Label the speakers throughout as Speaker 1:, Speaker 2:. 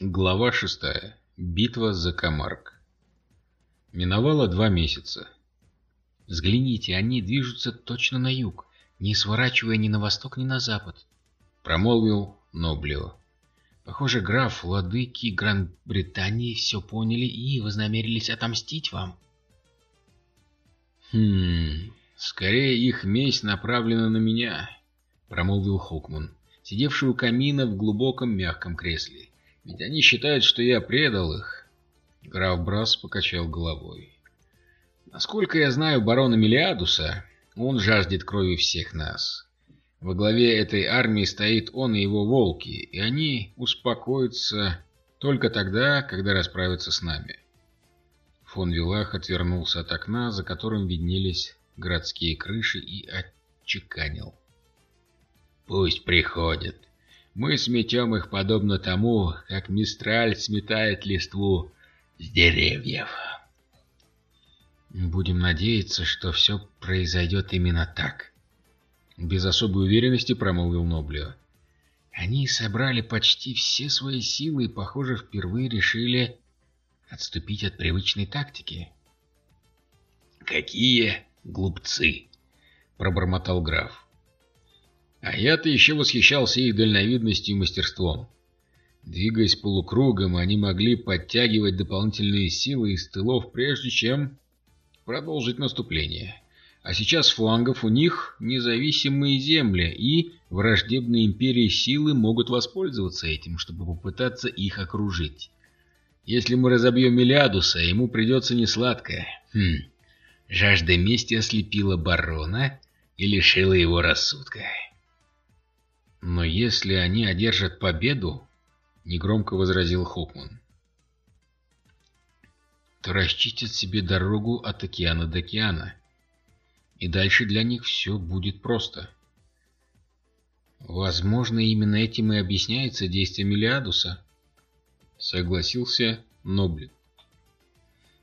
Speaker 1: Глава шестая. Битва за Камарк. Миновало два месяца.
Speaker 2: «Взгляните, они движутся точно на юг, не сворачивая ни на восток, ни на запад», — промолвил Ноблио. «Похоже, граф, владыки Гран-Британии все поняли и вознамерились отомстить вам».
Speaker 1: «Хм... Скорее их месть направлена на меня», — промолвил Хокман, сидевший у камина в глубоком мягком кресле. «Ведь они считают, что я предал их». Граф Брас покачал головой. «Насколько я знаю барона Мелиадуса, он жаждет крови всех нас. Во главе этой армии стоит он и его волки, и они успокоятся только тогда, когда расправятся с нами». Фон Вилах отвернулся от окна, за которым виднелись городские крыши, и отчеканил. «Пусть приходят. Мы сметем их подобно тому, как Мистраль сметает листву с деревьев».
Speaker 2: «Будем надеяться, что все произойдет именно так», —
Speaker 1: без особой уверенности промолвил Ноблио.
Speaker 2: «Они собрали почти все свои силы и, похоже, впервые решили отступить от привычной тактики.
Speaker 1: «Какие глупцы!» — пробормотал граф. А я-то еще восхищался их дальновидностью и мастерством. Двигаясь полукругом, они могли подтягивать дополнительные силы из тылов, прежде чем продолжить наступление. А сейчас флангов у них независимые земли, и враждебные империи силы могут воспользоваться этим, чтобы попытаться их окружить. Если мы разобьем Мелиадуса, ему придется несладкое. Хм, жажда мести ослепила барона и лишила его рассудка. Но если они одержат победу, негромко возразил Хокман, то расчистят себе дорогу от океана до океана. И дальше для них все будет просто.
Speaker 2: Возможно, именно этим и объясняется действие Мелиадуса
Speaker 1: согласился Ноблин.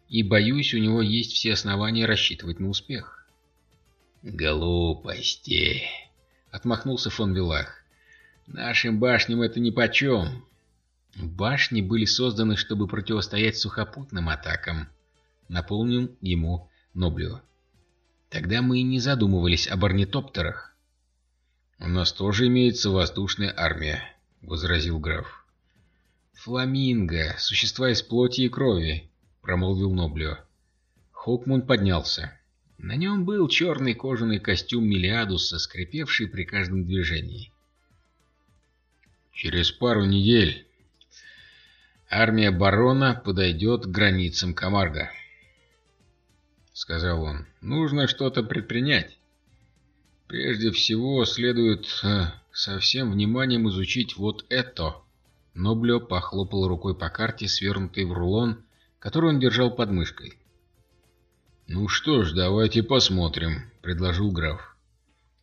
Speaker 2: И боюсь, у него есть все основания рассчитывать на успех.
Speaker 1: Глупости, отмахнулся фон Вилах. Нашим башням это нипочем.
Speaker 2: Башни были созданы, чтобы противостоять сухопутным атакам, напомнил ему Ноблио. Тогда мы и не задумывались об орнитоптерах.
Speaker 1: У нас тоже имеется воздушная армия, возразил граф.
Speaker 2: «Фламинго, существа из плоти и крови», — промолвил Ноблио. Хокмун поднялся. На нем был черный кожаный костюм Мелиадуса, скрипевший при каждом движении.
Speaker 1: «Через пару недель армия барона подойдет к границам Камарга», — сказал он. «Нужно что-то предпринять. Прежде всего следует э, со всем вниманием изучить вот это».
Speaker 2: Ноблё похлопал рукой по карте, свернутой в рулон, который он держал под мышкой.
Speaker 1: «Ну что ж, давайте посмотрим», — предложил граф.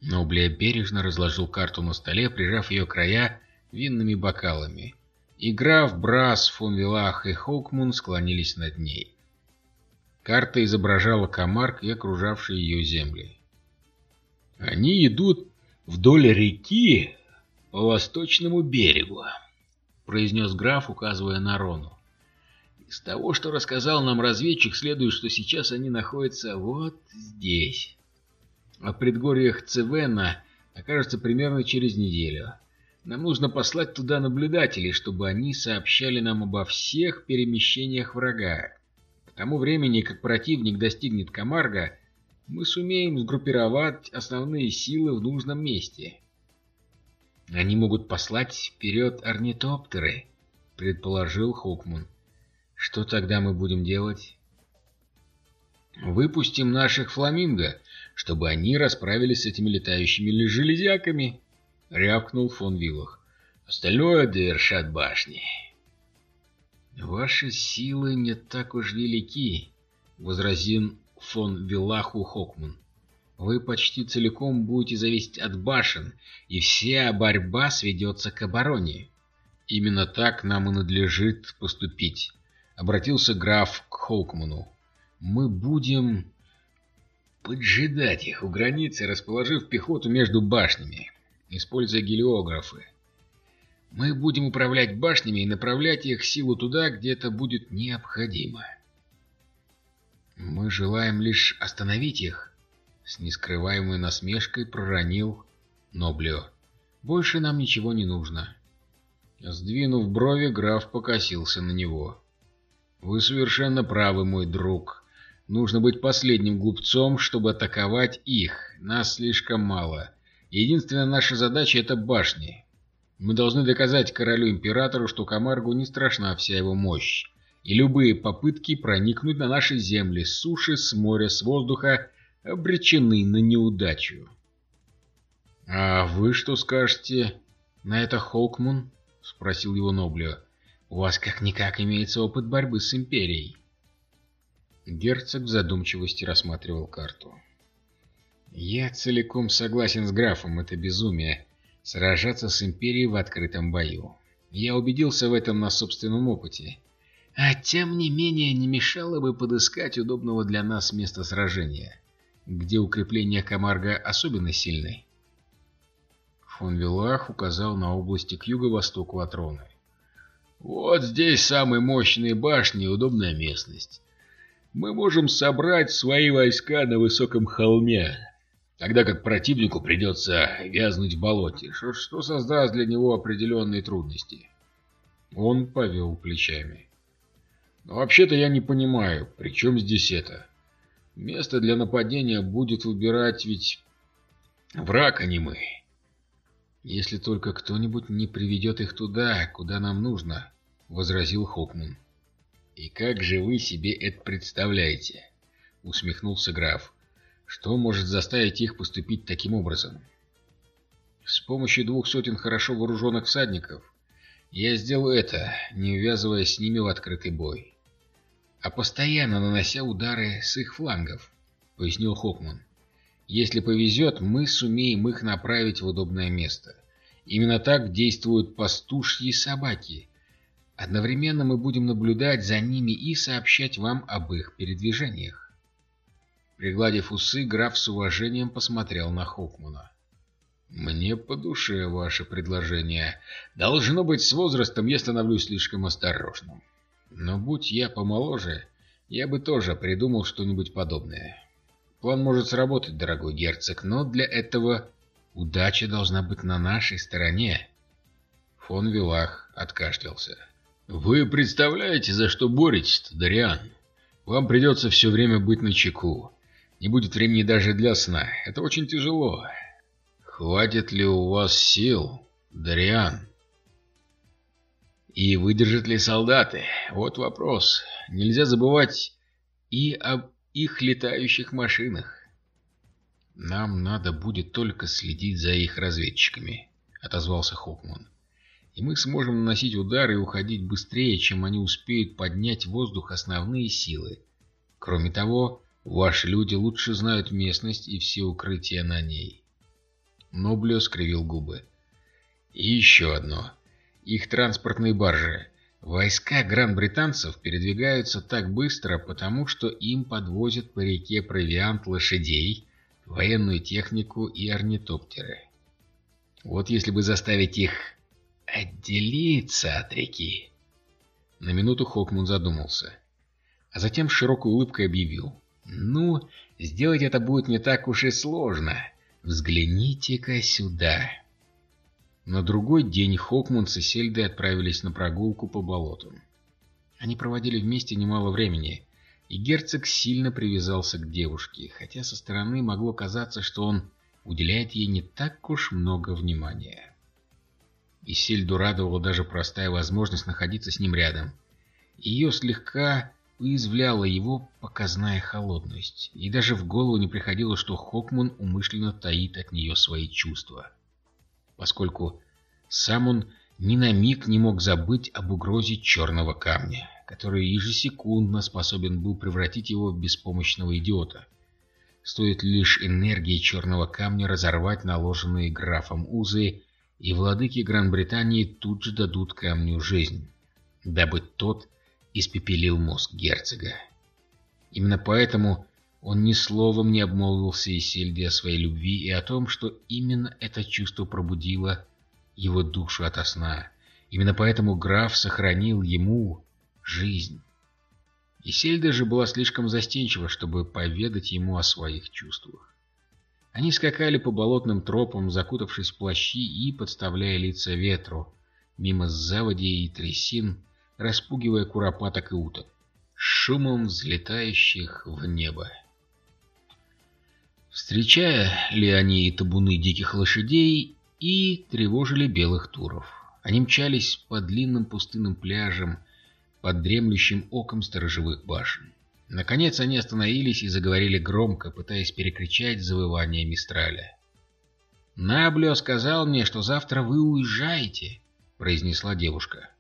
Speaker 2: Ноблия бережно разложил карту на столе, прижав ее края винными бокалами. И граф, Брас, фон Вилах и Хоукмун склонились над ней. Карта изображала Камарк и окружавшие ее земли.
Speaker 1: «Они идут вдоль реки по восточному берегу», — произнес граф, указывая на Рону. «Из того, что рассказал нам разведчик, следует, что сейчас они находятся вот здесь. А в предгорьях Цевена окажется примерно через неделю. Нам нужно послать туда наблюдателей, чтобы они сообщали нам обо всех перемещениях врага. К тому времени, как противник достигнет Камарга, мы сумеем сгруппировать основные силы в нужном месте».
Speaker 2: Они могут послать вперед орнитоптеры, предположил Хокман. Что тогда мы будем делать?
Speaker 1: Выпустим наших фламинго, чтобы они расправились с этими летающими железяками, рявкнул фон Виллах. Остальное довершат башни.
Speaker 2: Ваши силы не так уж велики, возразил фон Виллаху Хокман. Вы почти целиком будете зависеть от башен, и вся борьба сведется к обороне.
Speaker 1: Именно так нам и надлежит поступить, обратился граф к Хоукману. Мы будем поджидать их у границы, расположив пехоту между башнями, используя гелиографы. Мы будем управлять башнями и направлять их силу туда, где это будет необходимо. Мы желаем лишь остановить их, с нескрываемой насмешкой проронил Ноблио. Больше нам ничего не нужно. Сдвинув брови, граф покосился на него. «Вы совершенно правы, мой друг. Нужно быть последним глупцом, чтобы атаковать их. Нас слишком мало. Единственная наша задача — это башни. Мы должны доказать королю-императору, что Камаргу не страшна вся его мощь, и любые попытки проникнуть на наши земли с суши, с моря, с воздуха обречены на неудачу». «А вы что скажете на это, Холкмун?» — спросил его Ноблио. «У вас как-никак имеется опыт борьбы с Империей». Герцог в задумчивости рассматривал карту. «Я целиком согласен с графом, это безумие — сражаться с Империей в открытом бою. Я убедился в этом на собственном опыте. А тем не менее не мешало бы подыскать удобного для нас места сражения, где укрепления Камарга особенно сильны. Фон Виллах указал на области к юго-востоку от Роны. «Вот здесь самые мощные башни и удобная местность. Мы можем собрать свои войска на высоком холме, тогда как противнику придется вязнуть в болоте, что, что создаст для него определенные трудности». Он повел плечами. «Но вообще-то я не понимаю, при чем здесь это? Место для нападения будет выбирать ведь враг, а не мы». «Если только кто-нибудь не приведет их туда, куда нам нужно», — возразил Хокман. «И как же вы себе это представляете?» — усмехнулся граф. «Что может заставить их поступить таким образом?» «С помощью двух сотен хорошо вооруженных всадников я сделаю это, не ввязываясь с ними в открытый бой, а постоянно нанося удары с их флангов», — пояснил Хокман. Если повезет, мы сумеем их направить в удобное место. Именно так действуют пастушьи собаки. Одновременно мы будем наблюдать за ними и сообщать вам об их передвижениях. Пригладив усы, граф с уважением посмотрел на Хокмана. «Мне по душе ваше предложение. Должно быть, с возрастом я становлюсь слишком осторожным. Но будь я помоложе, я бы тоже придумал что-нибудь подобное. План может сработать, дорогой герцог, но для этого удача должна быть на нашей стороне. Фон Вилах откашлялся. «Вы представляете, за что боретесь-то, Дариан? Вам придется все время быть на чеку. Не будет времени даже для сна. Это очень тяжело. Хватит ли у вас сил, Дариан?» И выдержат ли солдаты? Вот вопрос. Нельзя забывать и об их летающих машинах. «Нам надо будет только следить за их разведчиками», — отозвался Хокман. «И мы сможем наносить удары и уходить быстрее, чем они успеют поднять в воздух основные силы. Кроме того, ваши люди лучше знают местность и все укрытия на ней». Ноблио скривил губы. «И еще одно. Их транспортные баржи. Войска гран-британцев передвигаются так быстро, потому что им подвозят по реке провиант лошадей, военную технику и орнитоптеры. Вот если бы заставить их отделиться от реки... На минуту Хокмун задумался, а затем с широкой улыбкой объявил. «Ну, сделать это будет не так уж и сложно. Взгляните-ка сюда». На другой день Хокман с Сельдой отправились на прогулку по болоту. Они проводили вместе немало времени, и герцог сильно привязался к девушке, хотя со стороны могло казаться, что он уделяет ей не так уж много внимания. И Сельду радовала даже простая возможность находиться с ним рядом. Ее слегка уязвляла его показная холодность, и даже в голову не приходило, что Хокман умышленно таит от нее свои чувства поскольку сам он ни на миг не мог забыть об угрозе черного камня, который ежесекундно способен был превратить его в беспомощного идиота. Стоит лишь энергии черного камня разорвать наложенные графом узы, и владыки Гран-Британии тут же дадут камню жизнь, дабы тот испепелил мозг герцога. Именно поэтому он ни словом не обмолвился Исельде о своей любви и о том, что именно это чувство пробудило его душу ото сна
Speaker 2: Именно поэтому граф сохранил ему жизнь. Исельда же была слишком застенчива, чтобы поведать ему о своих чувствах. Они скакали по болотным тропам, закутавшись в плащи и подставляя лица ветру, мимо заводей и трясин, распугивая куропаток и уток, шумом взлетающих в небо. Встречая ли они табуны диких лошадей и тревожили белых туров. Они мчались по длинным пустынным пляжам, под дремлющим оком сторожевых башен. Наконец они остановились и заговорили громко, пытаясь перекричать завывание Мистраля. «Наблё сказал мне, что завтра вы уезжаете», — произнесла девушка.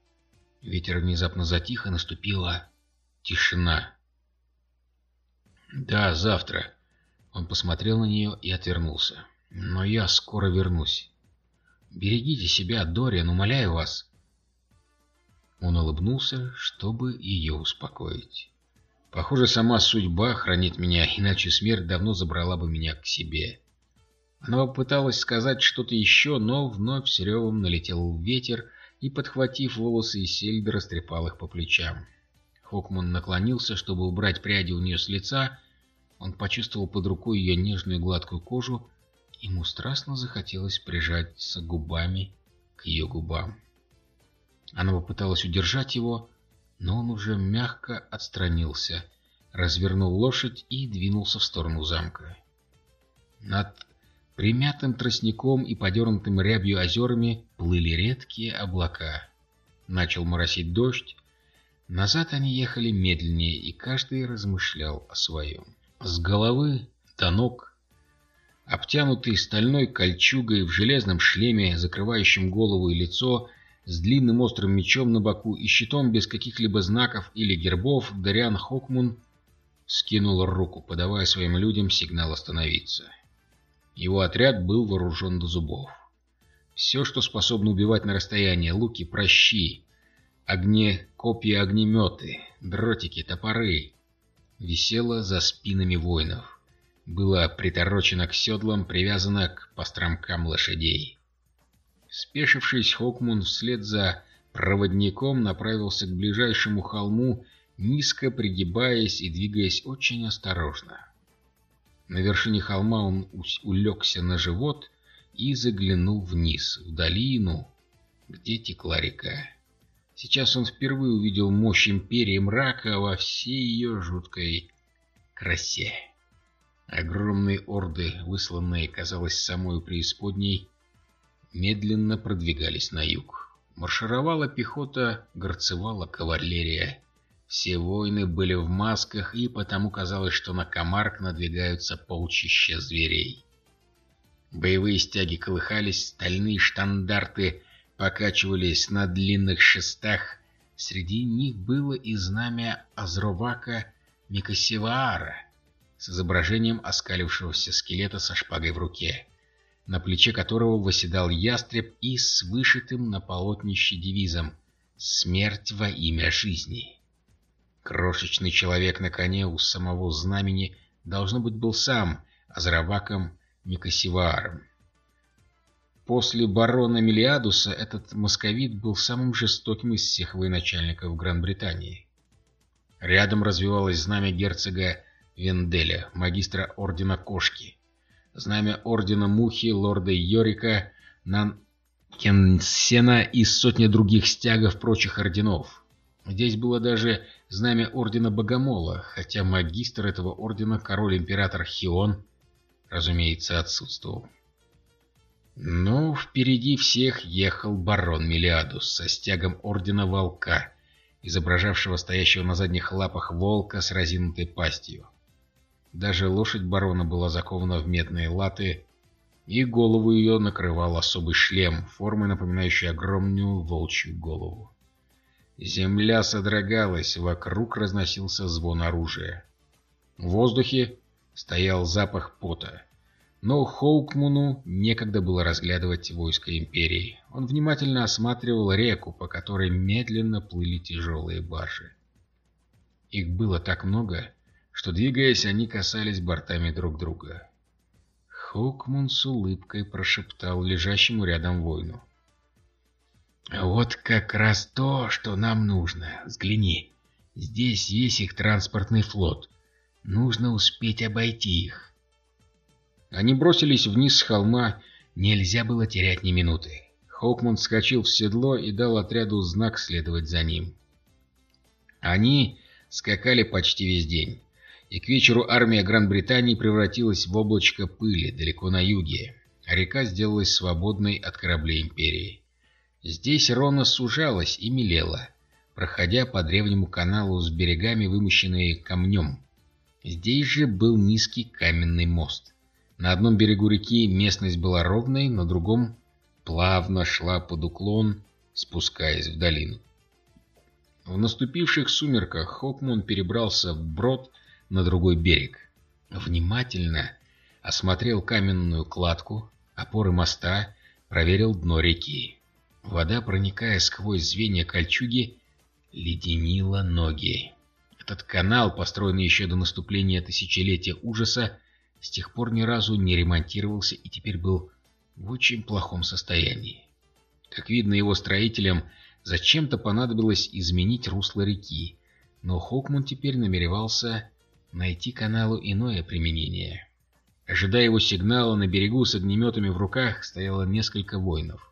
Speaker 2: Ветер внезапно затих, и наступила тишина. «Да, завтра». Он посмотрел на нее и отвернулся. «Но я скоро вернусь. Берегите себя, Дориан, умоляю вас». Он улыбнулся, чтобы ее успокоить. Похоже, сама судьба хранит меня, иначе смерть давно забрала бы меня к себе. Она попыталась сказать что-то еще, но вновь с ревом налетел ветер и, подхватив волосы и сельдь, растрепал их по плечам. Хокман наклонился, чтобы убрать пряди у нее с лица. Он почувствовал под рукой ее нежную гладкую кожу. Ему страстно захотелось прижаться губами к ее губам. Она попыталась удержать его, но он уже мягко отстранился, развернул лошадь и двинулся в сторону замка. Над примятым тростником и подернутым рябью озерами плыли редкие облака. Начал моросить дождь. Назад они ехали медленнее, и каждый размышлял о своем. С головы до ног, обтянутый стальной кольчугой в железном шлеме, закрывающем голову и лицо, с длинным острым мечом на боку и щитом без каких-либо знаков или гербов, Дариан Хокмун скинул руку, подавая своим людям сигнал остановиться. Его отряд был вооружен до зубов. Все, что способно убивать на расстоянии, луки, прощи, огне, копья, огнеметы, дротики, топоры, висело за спинами воинов. Было приторочено к седлам, привязано к постромкам лошадей. Спешившись, Хокмун вслед за проводником направился к ближайшему холму, низко пригибаясь и двигаясь очень осторожно. На вершине холма он улегся на живот и заглянул вниз, в долину, где текла река. Сейчас он впервые увидел мощь Империи Мрака во всей ее жуткой красе. Огромные орды, высланные, казалось, самой преисподней, медленно продвигались на юг. Маршировала пехота, горцевала кавалерия. Все воины были в масках, и потому казалось, что на Камарк надвигаются полчища зверей. Боевые стяги колыхались, стальные штандарты покачивались на длинных шестах. Среди них было и знамя Азровака Микосеваара с изображением оскалившегося скелета со шпагой в руке на плече которого восседал ястреб и с вышитым на полотнище девизом «Смерть во имя жизни». Крошечный человек на коне у самого знамени должно быть был сам Азраваком Никосивааром. После барона Мелиадуса этот московит был самым жестоким из всех военачальников Гран-Британии. Рядом развивалось знамя герцога Венделя, магистра Ордена Кошки, знамя Ордена Мухи, Лорда Йорика, Нанкенсена и сотни других стягов прочих орденов. Здесь было даже знамя Ордена Богомола, хотя магистр этого ордена, король-император Хион, разумеется, отсутствовал. Но впереди всех ехал барон Мелиадус со стягом Ордена Волка, изображавшего стоящего на задних лапах волка с разинутой пастью. Даже лошадь барона была закована в медные латы, и голову ее накрывал особый шлем, формой напоминающий огромную волчью голову. Земля содрогалась, вокруг разносился звон оружия. В воздухе стоял запах пота. Но Хоукмуну некогда было разглядывать войско Империи. Он внимательно осматривал реку, по которой медленно плыли тяжелые баржи. Их было так много, что, двигаясь, они касались бортами друг друга. Хокмун с улыбкой прошептал лежащему рядом воину. «Вот как раз то, что нам нужно. Взгляни. Здесь весь их транспортный флот. Нужно успеть обойти их».
Speaker 1: Они бросились вниз с холма. Нельзя было терять ни минуты. Хоукман вскочил в седло и дал отряду знак следовать за ним. Они скакали почти весь день, и к вечеру армия Гран-Британии превратилась в облачко пыли далеко на юге, а река сделалась свободной от кораблей Империи. Здесь Рона сужалась и мелела, проходя по древнему каналу с берегами, вымощенные камнем. Здесь же был низкий каменный мост. На одном берегу реки местность была ровной, на другом плавно шла под уклон, спускаясь в долину. В наступивших сумерках Хокмун перебрался в брод на другой берег. Внимательно осмотрел каменную кладку, опоры моста, проверил дно реки. Вода, проникая сквозь звенья кольчуги, леденила ноги. Этот канал, построенный еще до наступления тысячелетия ужаса, с тех пор ни разу не ремонтировался и теперь был в очень плохом состоянии. Как видно, его строителям зачем-то понадобилось изменить русло реки, но Хокман теперь намеревался найти каналу иное применение. Ожидая его сигнала, на берегу с огнеметами в руках стояло несколько воинов.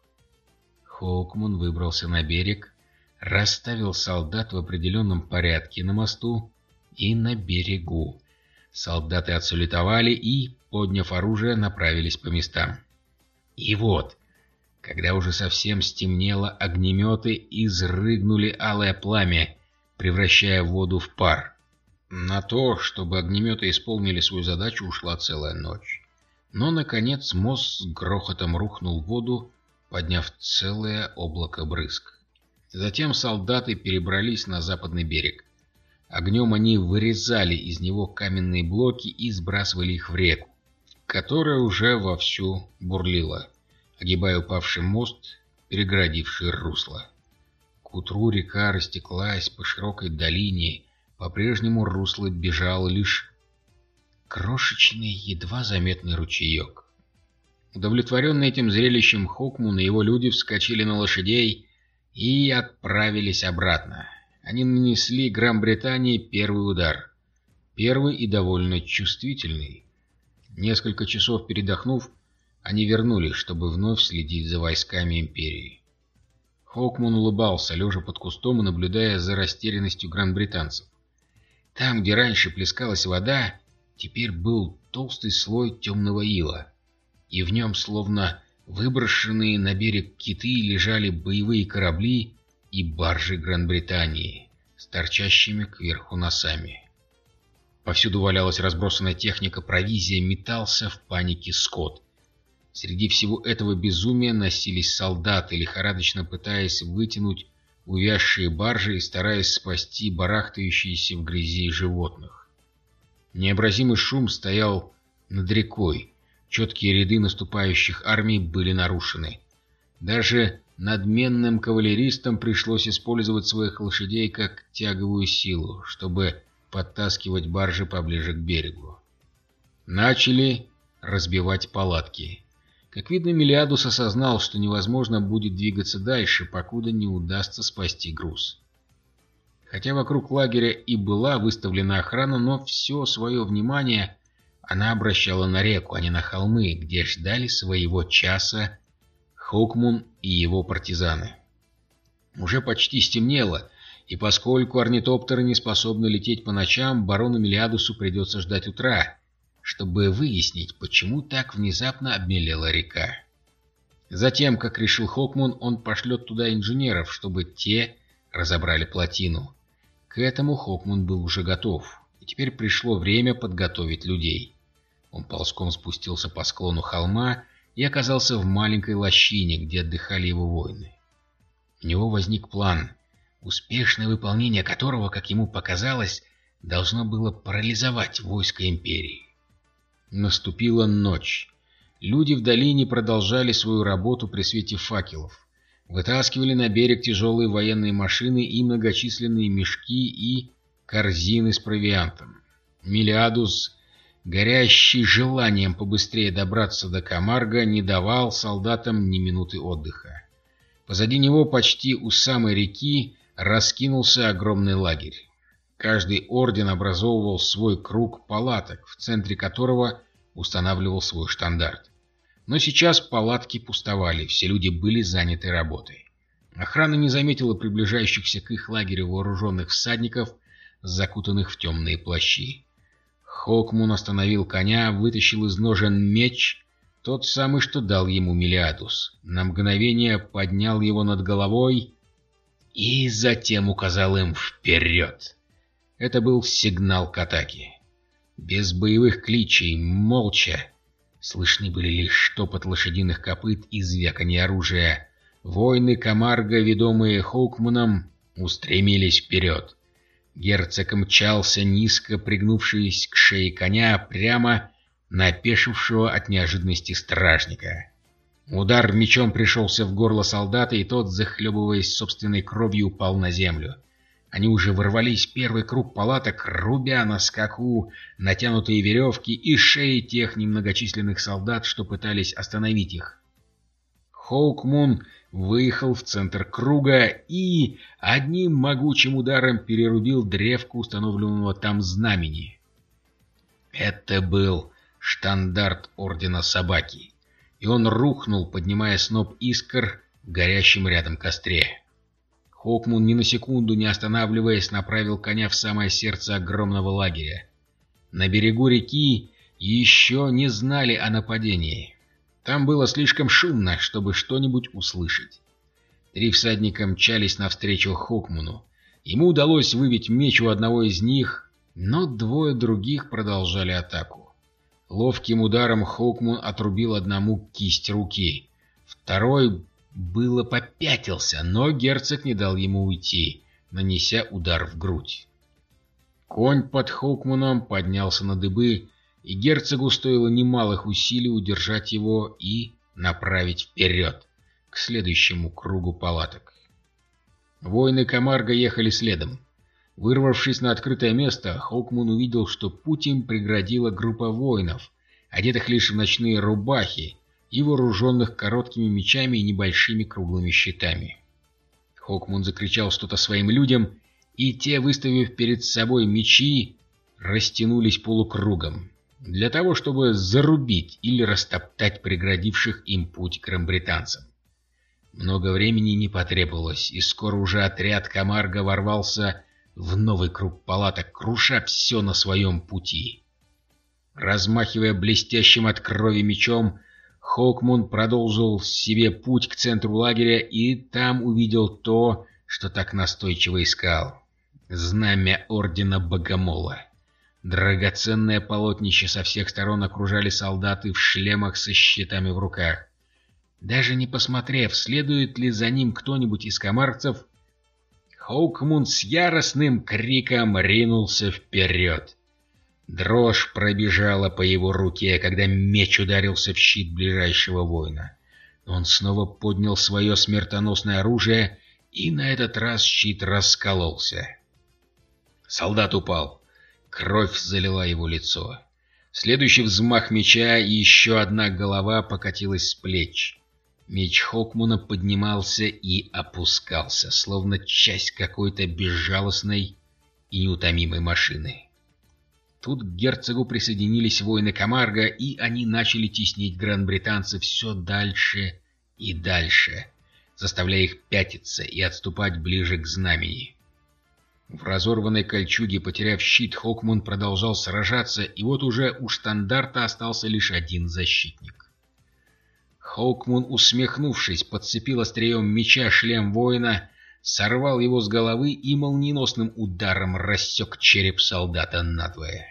Speaker 1: Хоукман выбрался на берег, расставил солдат в определенном порядке на мосту и на берегу. Солдаты отсулетовали и, подняв оружие, направились по местам. И вот, когда уже совсем стемнело, огнеметы изрыгнули алое пламя, превращая воду в пар. На то, чтобы огнеметы исполнили свою задачу, ушла целая ночь. Но, наконец, мост с грохотом рухнул в воду, подняв целое облако брызг. Затем солдаты перебрались на западный берег. Огнем они вырезали из него каменные блоки и сбрасывали их в реку которая уже вовсю бурлила, огибая упавший мост, перегородивший русло. К утру река растеклась по широкой долине, по-прежнему русло бежал лишь крошечный, едва заметный ручеек. Удовлетворенный этим зрелищем, Хокмун и его люди вскочили на лошадей и отправились обратно. Они нанесли Гран-Британии первый удар. Первый и довольно чувствительный. Несколько часов передохнув, они вернулись, чтобы вновь следить за войсками Империи. Хоукман улыбался, лежа под кустом и наблюдая за растерянностью гран-британцев. Там, где раньше плескалась вода, теперь был толстый слой темного ила, и в нем, словно выброшенные на берег киты, лежали боевые корабли и баржи Гран-Британии с торчащими кверху носами. Повсюду валялась разбросанная техника, провизия, метался в панике скот. Среди всего этого безумия носились солдаты, лихорадочно пытаясь вытянуть увязшие баржи и стараясь спасти барахтающиеся в грязи животных. Необразимый шум стоял над рекой. Четкие ряды наступающих армий были нарушены. Даже надменным кавалеристам пришлось использовать своих лошадей как тяговую силу, чтобы подтаскивать баржи поближе к берегу. Начали разбивать палатки. Как видно, Мелиадус осознал, что невозможно будет двигаться дальше, покуда не удастся спасти груз. Хотя вокруг лагеря и была выставлена охрана, но все свое внимание она обращала на реку, а не на холмы, где ждали своего часа Хокмун и его партизаны. Уже почти стемнело, и поскольку орнитоптеры не способны лететь по ночам, барону Мелиадусу придется ждать утра, чтобы выяснить, почему так внезапно обмелела река. Затем, как решил Хокмун, он пошлет туда инженеров, чтобы те разобрали плотину. К этому Хокмун был уже готов, и теперь пришло время подготовить людей. Он ползком спустился по склону холма и оказался в маленькой лощине, где отдыхали его воины. У него возник план — успешное выполнение которого, как ему показалось, должно было парализовать войско Империи. Наступила ночь. Люди в долине продолжали свою работу при свете факелов. Вытаскивали на берег тяжелые военные машины и многочисленные мешки и корзины с провиантом. Милиадус, горящий желанием побыстрее добраться до Камарга, не давал солдатам ни минуты отдыха. Позади него, почти у самой реки, раскинулся огромный лагерь. Каждый орден образовывал свой круг палаток, в центре которого устанавливал свой штандарт. Но сейчас палатки пустовали, все люди были заняты работой. Охрана не заметила приближающихся к их лагерю вооруженных всадников, закутанных в темные плащи. Хокмун остановил коня, вытащил из ножен меч, тот самый, что дал ему Мелиадус. На мгновение поднял его над головой и затем указал им вперед. Это был сигнал к атаке. Без боевых кличей, молча. Слышны были лишь штопот лошадиных копыт и звяканье оружия. Воины Камарга, ведомые Хоукманом, устремились вперед. Герцог мчался, низко пригнувшись к шее коня, прямо на опешившего от неожиданности стражника. Удар мечом пришелся в горло солдата, и тот, захлебываясь собственной кровью, упал на землю. Они уже ворвались первый круг палаток, рубя на скаку натянутые веревки и шеи тех немногочисленных солдат, что пытались остановить их. Хоукмун выехал в центр круга и одним могучим ударом перерубил древку установленного там знамени. Это был штандарт Ордена Собаки, и он рухнул, поднимая сноп искр в горящем рядом костре. Хокмун ни на секунду не останавливаясь направил коня в самое сердце огромного лагеря. На берегу реки еще не знали о нападении. Там было слишком шумно, чтобы что-нибудь услышать. Три всадника мчались навстречу Хокмуну. Ему удалось выбить меч у одного из них, но двое других продолжали атаку. Ловким ударом Хокмун отрубил одному кисть руки. Второй было попятился, но герцог не дал ему уйти, нанеся удар в грудь. Конь под Хоукманом поднялся на дыбы, и герцогу стоило немалых усилий удержать его и направить вперед, к следующему кругу палаток. Воины Камарга ехали следом. Вырвавшись на открытое место, Хоукман увидел, что путь им преградила группа воинов, одетых лишь в ночные рубахи и вооруженных короткими мечами и небольшими круглыми щитами. Хокмун закричал что-то своим людям, и те, выставив перед собой мечи, растянулись полукругом, для того, чтобы зарубить или растоптать преградивших им путь крамбританцам. Много времени не потребовалось, и скоро уже отряд Камарга ворвался в новый круг палаток, круша все на своем пути. Размахивая блестящим от крови мечом, Хоукмун продолжил себе путь к центру лагеря и там увидел то, что так настойчиво искал. Знамя Ордена Богомола. Драгоценное полотнище со всех сторон окружали солдаты в шлемах со щитами в руках. Даже не посмотрев, следует ли за ним кто-нибудь из комарцев, Хоукмун с яростным криком ринулся вперед. Дрожь пробежала по его руке, когда меч ударился в щит ближайшего воина. Он снова поднял свое смертоносное оружие, и на этот раз щит раскололся. Солдат упал. Кровь залила его лицо. Следующий взмах меча, и еще одна голова покатилась с плеч. Меч Хокмуна поднимался и опускался, словно часть какой-то безжалостной и неутомимой машины. Тут к герцогу присоединились воины Камарга, и они начали теснить гран-британцев все дальше и дальше, заставляя их пятиться и отступать ближе к знамени. В разорванной кольчуге, потеряв щит, Хокмун продолжал сражаться, и вот уже у штандарта остался лишь один защитник. Хоукмун, усмехнувшись, подцепил острием меча шлем воина, сорвал его с головы и молниеносным ударом рассек череп солдата надвое.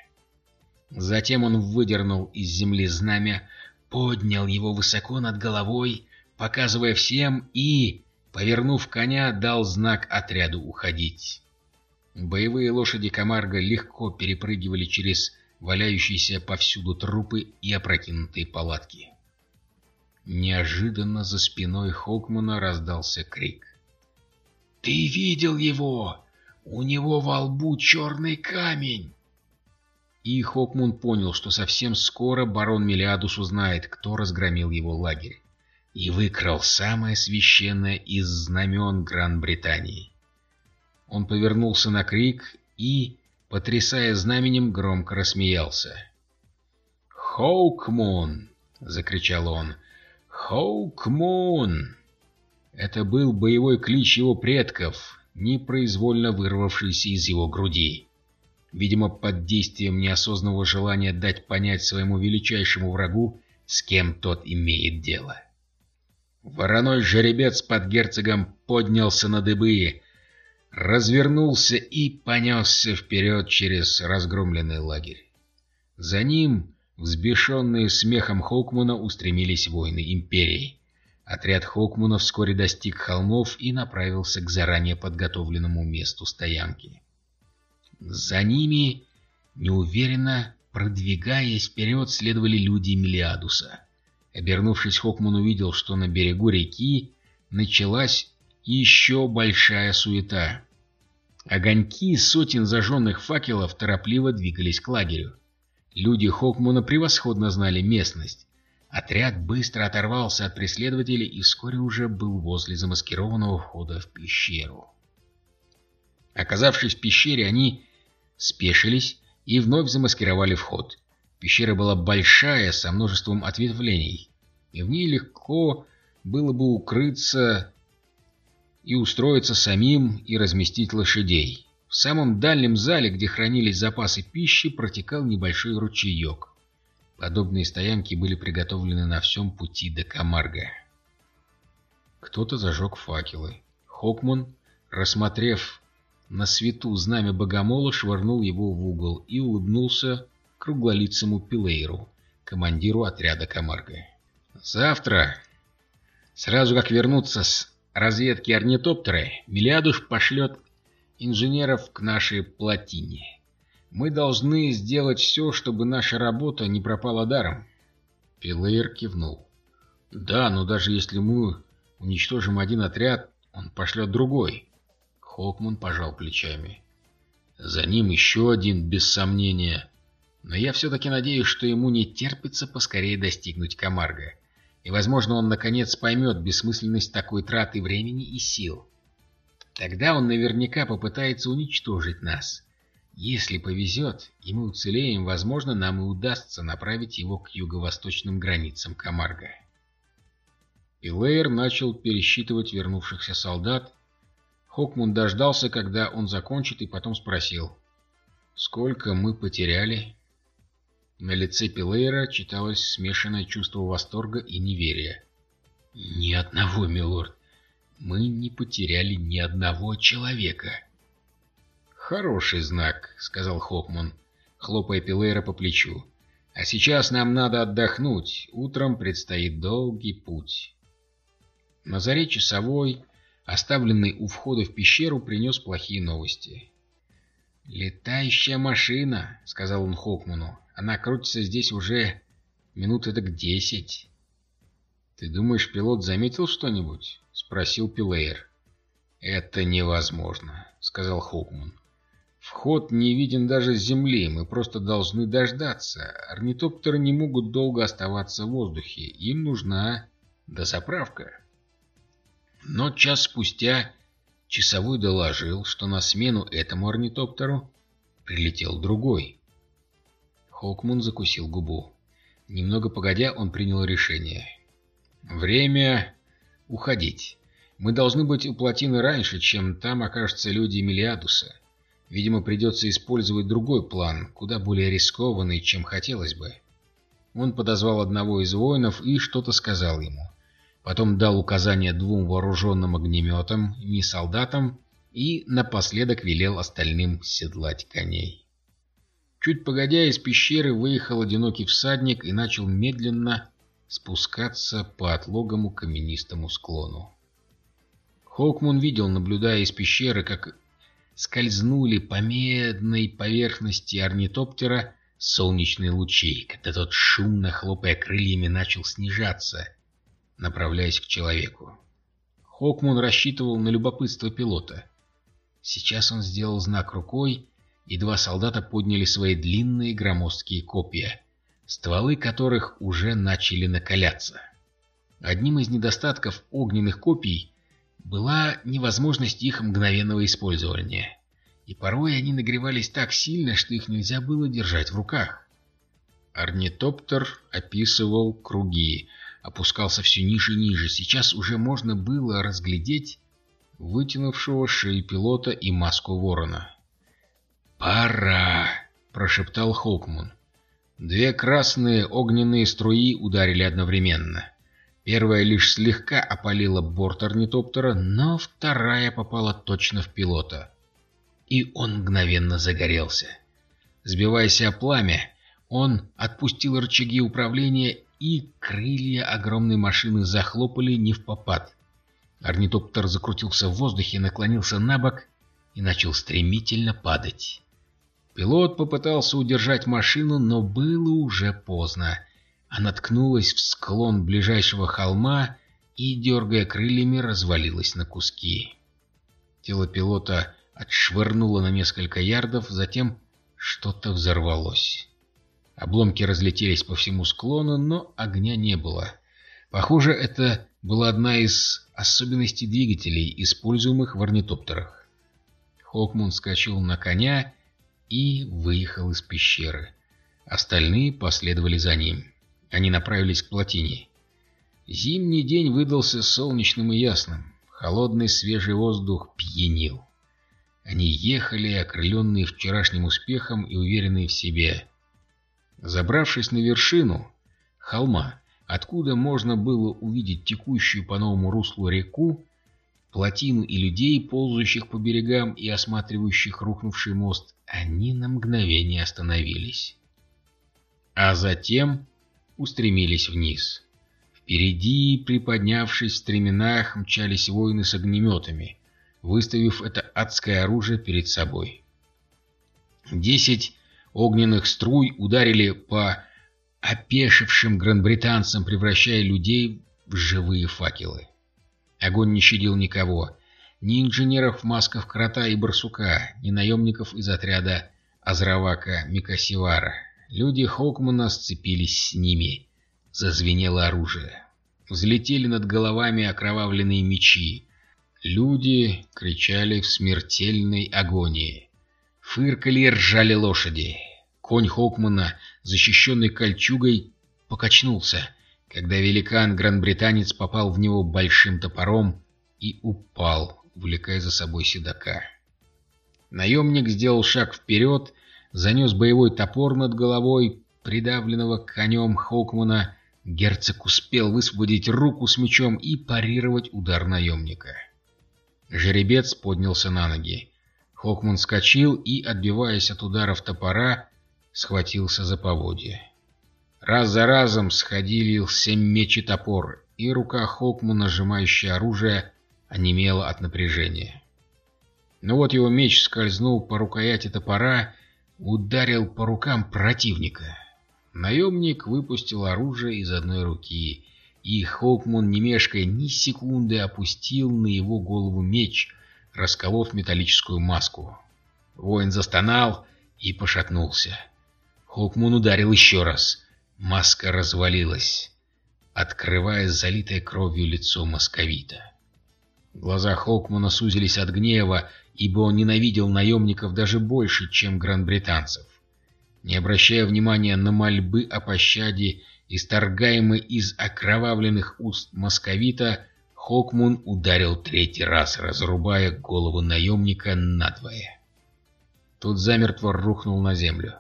Speaker 1: Затем он выдернул из земли знамя, поднял его высоко над головой, показывая всем, и, повернув коня, дал знак отряду уходить. Боевые лошади Камарга легко перепрыгивали через валяющиеся повсюду трупы и опрокинутые палатки. Неожиданно за спиной Хокмана раздался крик. «Ты видел его? У него во лбу черный камень!» И Хокмун понял, что совсем скоро барон Мелиадус узнает, кто разгромил его лагерь. и выкрал самое священное из знамен Гран-Британии. Он повернулся на крик и, потрясая знаменем, громко рассмеялся. «Хоукмун!» — закричал он. «Хоукмун!» Это был боевой клич его предков, непроизвольно вырвавшийся из его груди. Видимо, под действием неосознанного желания дать понять своему величайшему врагу, с кем тот имеет дело. Вороной жеребец под герцогом поднялся на дыбы, развернулся и понесся вперед через разгромленный лагерь. За ним, взбешенные смехом Хоукмана, устремились воины Империи. Отряд Хоукмана вскоре достиг холмов и направился к заранее подготовленному месту стоянки. За ними, неуверенно продвигаясь вперед, следовали люди Мелиадуса. Обернувшись, Хокман увидел, что на берегу реки началась еще большая суета. Огоньки сотен зажженных факелов торопливо двигались к лагерю. Люди Хокмана превосходно знали местность. Отряд быстро оторвался от преследователей и вскоре уже был возле замаскированного входа в пещеру. Оказавшись в пещере, они спешились и вновь замаскировали вход. Пещера была большая, со множеством ответвлений, и в ней легко было бы укрыться и устроиться самим и разместить лошадей. В самом дальнем зале, где хранились запасы пищи, протекал небольшой ручеек. Подобные стоянки были приготовлены на всем пути до Камарга. Кто-то зажег факелы. Хокман, рассмотрев на свету знамя богомола, швырнул его в угол и улыбнулся круглолицему Пилейру, командиру отряда Камарга. «Завтра, сразу как вернуться с разведки орнитоптеры, Миллиадуш пошлет инженеров к нашей плотине. Мы должны сделать все, чтобы наша работа не пропала даром. Пилейр кивнул. Да, но даже если мы уничтожим один отряд, он пошлет другой. Хокман пожал плечами. За ним еще один, без сомнения. Но я все-таки надеюсь, что ему не терпится поскорее достигнуть Камарга. И, возможно, он наконец поймет бессмысленность такой траты времени и сил. Тогда он наверняка попытается уничтожить нас. Если повезет, и мы уцелеем, возможно, нам и удастся направить его к юго-восточным границам Камарга. Пилейр начал пересчитывать вернувшихся солдат. Хокмун дождался, когда он закончит, и потом спросил, «Сколько мы потеряли?» На лице Пилейра читалось смешанное чувство восторга и неверия. «Ни одного, милорд мы не потеряли ни одного человека. «Хороший знак», — сказал Хокман, хлопая Пилейра по плечу. «А сейчас нам надо отдохнуть. Утром предстоит долгий путь». На заре часовой, оставленный у входа в пещеру, принес плохие новости. «Летающая машина», — сказал он Хокману. «Она крутится здесь уже минут эдак десять». «Ты думаешь, пилот заметил что-нибудь?» — спросил Пилейр. «Это невозможно», — сказал Хоукман. «Вход не виден даже с земли, мы просто должны дождаться. Орнитоптеры не могут долго оставаться в воздухе, им нужна дозаправка». Но час спустя часовой доложил, что на смену этому орнитоптеру прилетел другой. Хоукман закусил губу. Немного погодя, он принял решение. Время уходить. Мы должны быть у плотины раньше, чем там окажутся люди Мелиадуса. Видимо, придется использовать другой план, куда более рискованный, чем хотелось бы. Он подозвал одного из воинов и что-то сказал ему. Потом дал указание двум вооруженным огнеметам и солдатам и напоследок велел остальным седлать коней. Чуть погодя, из пещеры выехал одинокий всадник и начал медленно спускаться по отлогому каменистому склону. Хоукмун видел, наблюдая из пещеры, как скользнули по медной поверхности орнитоптера солнечные лучи, когда тот, шумно хлопая крыльями, начал снижаться, направляясь к человеку. Хокмун рассчитывал на любопытство пилота. Сейчас он сделал знак рукой, и два солдата подняли свои длинные громоздкие копья — стволы которых уже начали накаляться.
Speaker 2: Одним из недостатков огненных копий была невозможность их мгновенного использования, и порой они нагревались так сильно, что их нельзя было держать в руках. Орнитоптер описывал круги, опускался все ниже и ниже. Сейчас уже можно было разглядеть вытянувшего шею пилота и маску ворона. «Пора!» — прошептал Хоукман. Две красные огненные струи ударили одновременно. Первая лишь слегка опалила борт орнитоптера, но вторая попала точно в пилота. И он мгновенно загорелся. Сбиваясь о пламя, он отпустил рычаги управления, и крылья огромной машины захлопали не в попад. Орнитоптер закрутился в воздухе, наклонился на бок и начал стремительно падать. Пилот попытался удержать машину, но было уже поздно. Она ткнулась в склон ближайшего холма и, дергая крыльями, развалилась на куски. Тело пилота отшвырнуло на несколько ярдов, затем что-то взорвалось. Обломки разлетелись по всему склону, но огня не было. Похоже, это была одна из особенностей двигателей, используемых в орнитоптерах. Хокмун скачал на коня и выехал из пещеры. Остальные последовали за ним. Они направились к плотине. Зимний день выдался солнечным и ясным. Холодный свежий воздух пьянил. Они ехали, окрыленные вчерашним успехом и уверенные в себе. Забравшись на вершину холма, откуда можно было увидеть текущую по новому руслу реку, плотину и людей, ползающих по берегам и осматривающих рухнувший мост, они на мгновение остановились. А затем устремились вниз. Впереди, приподнявшись в стременах, мчались воины с огнеметами, выставив это адское оружие перед собой. Десять огненных струй ударили по опешившим гранбританцам, превращая людей в живые факелы. Огонь не щадил никого, ни инженеров в масках крота и барсука, ни наемников из отряда Азравака Микасивара. Люди Хокмана сцепились с ними. Зазвенело оружие. Взлетели над головами окровавленные мечи. Люди кричали в смертельной агонии. Фыркали и ржали лошади. Конь Хокмана, защищенный кольчугой, покачнулся, когда великан-гранбританец попал в него большим топором и упал, увлекая за собой седока. Наемник сделал шаг вперед, занес боевой топор над головой придавленного конем Хокмана. Герцог успел высвободить руку с мечом и парировать удар наемника. Жеребец поднялся на ноги. Хокман скочил и, отбиваясь от ударов топора, схватился за поводья. Раз за разом сходился меч и топор, и рука Хокмана, нажимающая оружие, онемела от напряжения. Но вот его меч скользнул по рукояти топора, ударил по рукам противника. Наемник выпустил оружие из одной руки, и Хокман, не мешкая ни секунды, опустил на его голову меч, расколов металлическую маску. Воин застонал и пошатнулся. Хокман ударил еще раз. Маска развалилась, открывая залитое кровью лицо московита. Глаза Хокмана сузились от гнева, ибо он ненавидел наемников даже больше, чем гранбританцев. Не обращая внимания на мольбы о пощаде, исторгаемые из окровавленных уст московита, Хокмун ударил третий раз, разрубая голову наемника надвое. Тот замертво рухнул на землю.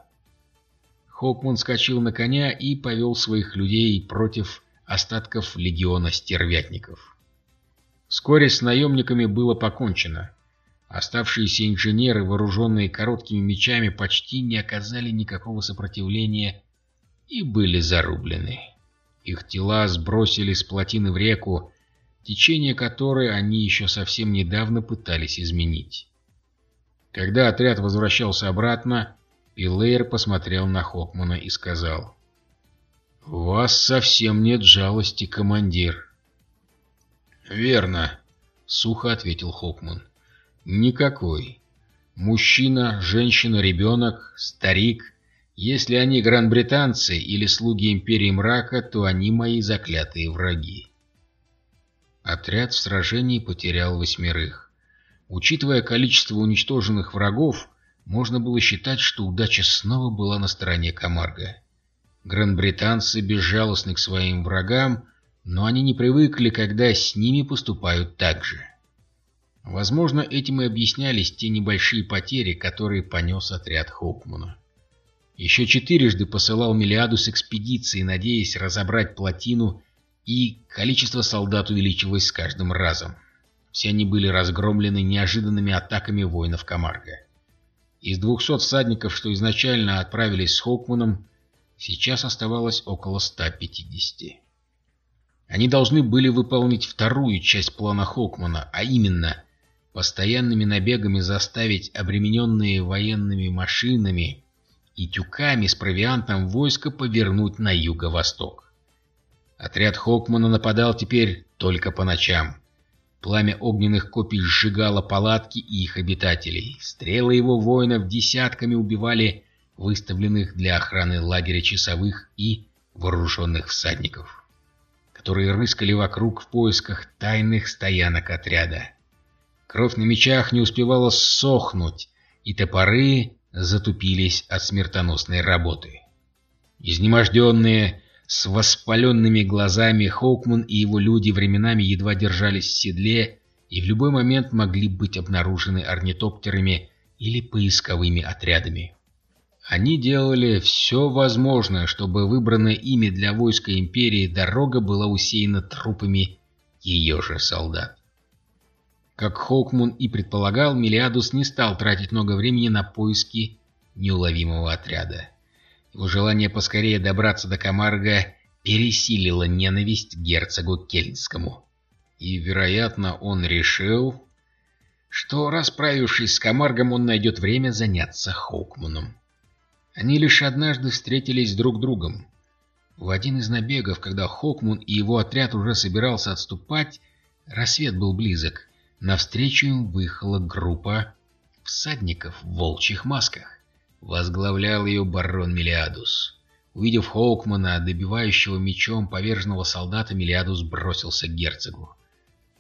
Speaker 2: Хокмун скачал на коня и повел своих людей против остатков легиона стервятников. Вскоре с наемниками было покончено. Оставшиеся инженеры, вооруженные короткими мечами, почти не оказали никакого сопротивления и были зарублены. Их тела сбросили с плотины в реку, течение которой они еще совсем недавно пытались изменить. Когда отряд возвращался обратно, Пилейр посмотрел на Хокмана и сказал, «У вас совсем нет жалости, командир». «Верно», — сухо ответил Хокман. «Никакой. Мужчина, женщина, ребенок, старик. Если они гранбританцы или слуги Империи Мрака, то они мои заклятые враги». Отряд в сражении потерял восьмерых. Учитывая количество уничтоженных врагов, можно было считать, что удача снова была на стороне Камарга. Гран-британцы безжалостны к своим врагам, но они не привыкли, когда с ними поступают так же. Возможно, этим и объяснялись те небольшие потери, которые понес отряд Хоукмана. Еще четырежды посылал Мелиадус экспедиции, надеясь разобрать плотину, и количество солдат увеличилось с каждым разом. Все они были разгромлены неожиданными атаками воинов Камарга. Из 200 всадников, что изначально отправились с Хоукманом, сейчас оставалось около 150. Они должны были выполнить вторую часть плана Хоукмана, а именно постоянными набегами заставить обремененные военными машинами и тюками с провиантом войска повернуть на юго-восток. Отряд Хокмана нападал теперь только по ночам. Пламя огненных копий сжигало палатки и их обитателей. Стрелы его воинов десятками убивали выставленных для охраны лагеря часовых и вооруженных всадников которые рыскали вокруг в поисках тайных стоянок отряда. Кровь на мечах не успевала сохнуть, и топоры затупились от смертоносной работы. Изнеможденные, с воспаленными глазами, Хоукман и его люди временами едва держались в седле и в любой момент могли быть обнаружены орнитоптерами или поисковыми отрядами. Они делали все возможное, чтобы выбранная ими для войска Империи дорога была усеяна трупами ее же солдат. Как Хоукмун и предполагал, Мелиадус не стал тратить много времени на поиски неуловимого отряда. Его желание поскорее добраться до Камарга пересилило ненависть к герцогу Кельнскому. И, вероятно, он решил, что, расправившись с Камаргом, он найдет время заняться Хоукманом. Они лишь однажды встретились друг другом. В один из набегов, когда Хокмун и его отряд уже собирался отступать, рассвет был близок. Навстречу им выехала группа всадников в волчьих масках. Возглавлял ее барон Мелиадус. Увидев Хоукмана, добивающего мечом поверженного солдата, Мелиадус бросился к герцогу.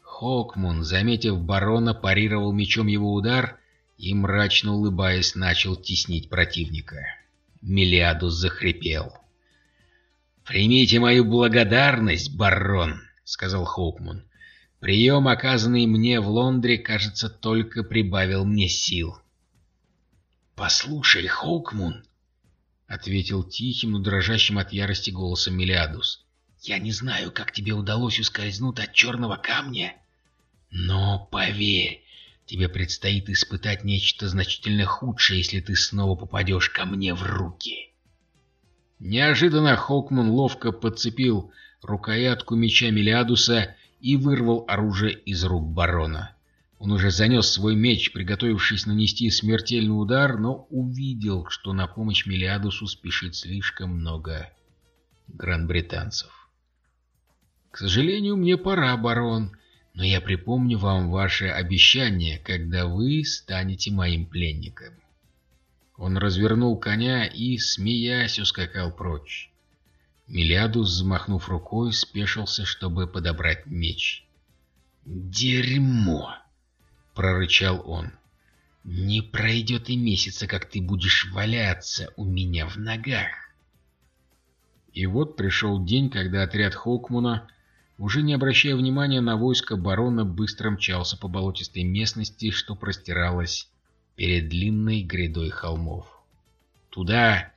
Speaker 2: Хокмун, заметив барона, парировал мечом его удар и, мрачно улыбаясь, начал теснить противника. Мелиадус захрипел. «Примите мою благодарность, барон», — сказал Хоукман. «Прием, оказанный мне в Лондре, кажется, только прибавил мне сил». «Послушай, Хоукмун», — ответил тихим, но дрожащим от ярости голосом Мелиадус, — «я не знаю, как тебе удалось ускользнуть от черного камня, но поверь, Тебе предстоит испытать нечто значительно худшее, если ты снова попадешь ко мне в руки. Неожиданно Хокман ловко подцепил рукоятку меча Мелиадуса и вырвал оружие из рук барона. Он уже занес свой меч, приготовившись нанести смертельный удар, но увидел, что на помощь Мелиадусу спешит слишком много гран-британцев. «К сожалению, мне пора, барон», но я припомню вам ваше обещание, когда вы станете моим пленником. Он развернул коня и, смеясь, ускакал прочь. Милиадус, взмахнув рукой, спешился, чтобы подобрать меч. «Дерьмо!» — прорычал он. «Не пройдет и месяца, как ты будешь валяться у меня в ногах!» И вот пришел день, когда отряд Хокмуна уже не обращая внимания на войско барона, быстро мчался по болотистой местности, что простиралась перед длинной грядой холмов. Туда,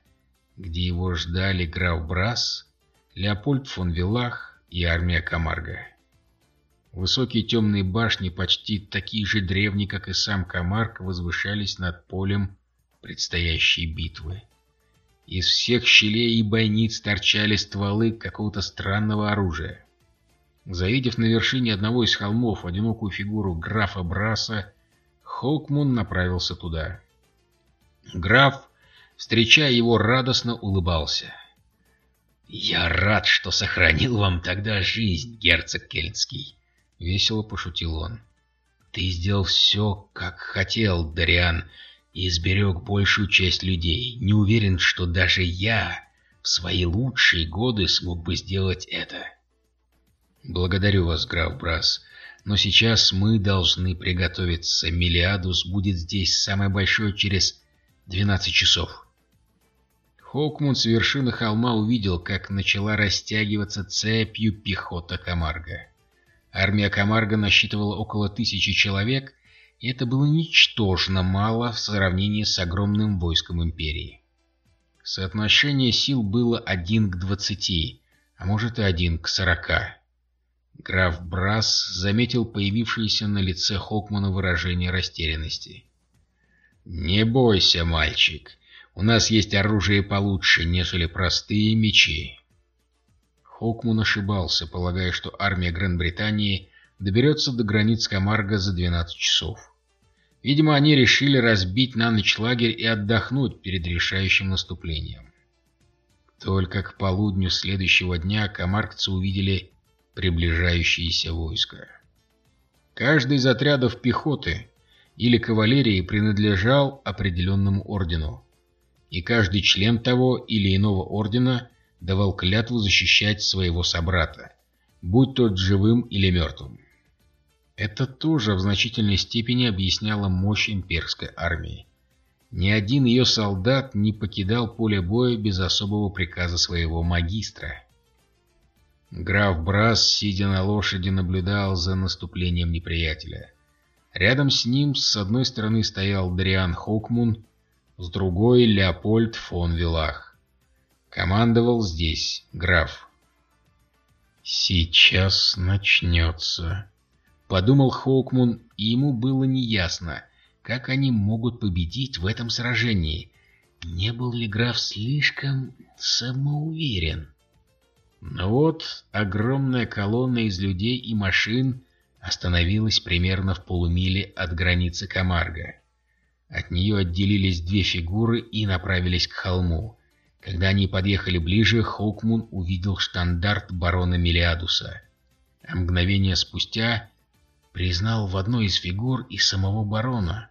Speaker 2: где его ждали граф Брас, Леопольд фон Виллах и армия Камарга. Высокие темные башни, почти такие же древние, как и сам Камарг, возвышались над полем предстоящей битвы. Из всех щелей и бойниц торчали стволы какого-то странного оружия. Завидев на вершине одного из холмов одинокую фигуру графа Браса, Хоукмун направился туда. Граф, встречая его, радостно улыбался. «Я рад, что сохранил вам тогда жизнь, герцог Кельтский», — весело пошутил он. «Ты сделал все, как хотел, Дариан, и сберег большую часть людей. Не уверен, что даже я в свои лучшие годы смог бы сделать это».
Speaker 1: Благодарю вас, граф Брас, но сейчас мы должны приготовиться. Мелиадус будет здесь самое большое через 12 часов. Хокмун с вершины холма увидел, как начала растягиваться цепью пехота Камарга. Армия Камарга насчитывала около тысячи человек, и это было ничтожно мало в сравнении с огромным войском Империи. Соотношение сил было один к двадцати, а может и один к сорока. Граф Брас заметил появившееся на лице Хокмана выражение растерянности. «Не бойся, мальчик. У нас есть оружие получше, нежели простые мечи». Хокман ошибался, полагая, что армия Гран-Британии доберется до границ Камарга за 12 часов. Видимо, они решили разбить на ночь лагерь и отдохнуть перед решающим наступлением. Только к полудню следующего дня камаргцы увидели приближающееся войско. Каждый из отрядов пехоты или кавалерии принадлежал определенному ордену, и каждый член того или иного ордена давал клятву защищать своего собрата, будь тот живым или мертвым. Это тоже в значительной степени объясняло мощь имперской армии. Ни один ее солдат не покидал поле боя без особого приказа своего магистра. Граф Брас, сидя на лошади, наблюдал за наступлением неприятеля. Рядом с ним с одной стороны стоял Дриан Хокмун, с другой — Леопольд фон Вилах. Командовал здесь граф. «Сейчас начнется», — подумал Хоукмун, и ему было неясно, как они могут победить в этом сражении. Не был ли граф слишком самоуверен? Но вот огромная колонна из людей и машин остановилась примерно в полумиле от границы Камарга. От нее отделились две фигуры и направились к холму. Когда они подъехали ближе, Хоукмун увидел штандарт барона Мелиадуса. А мгновение спустя признал в одной из фигур и самого барона,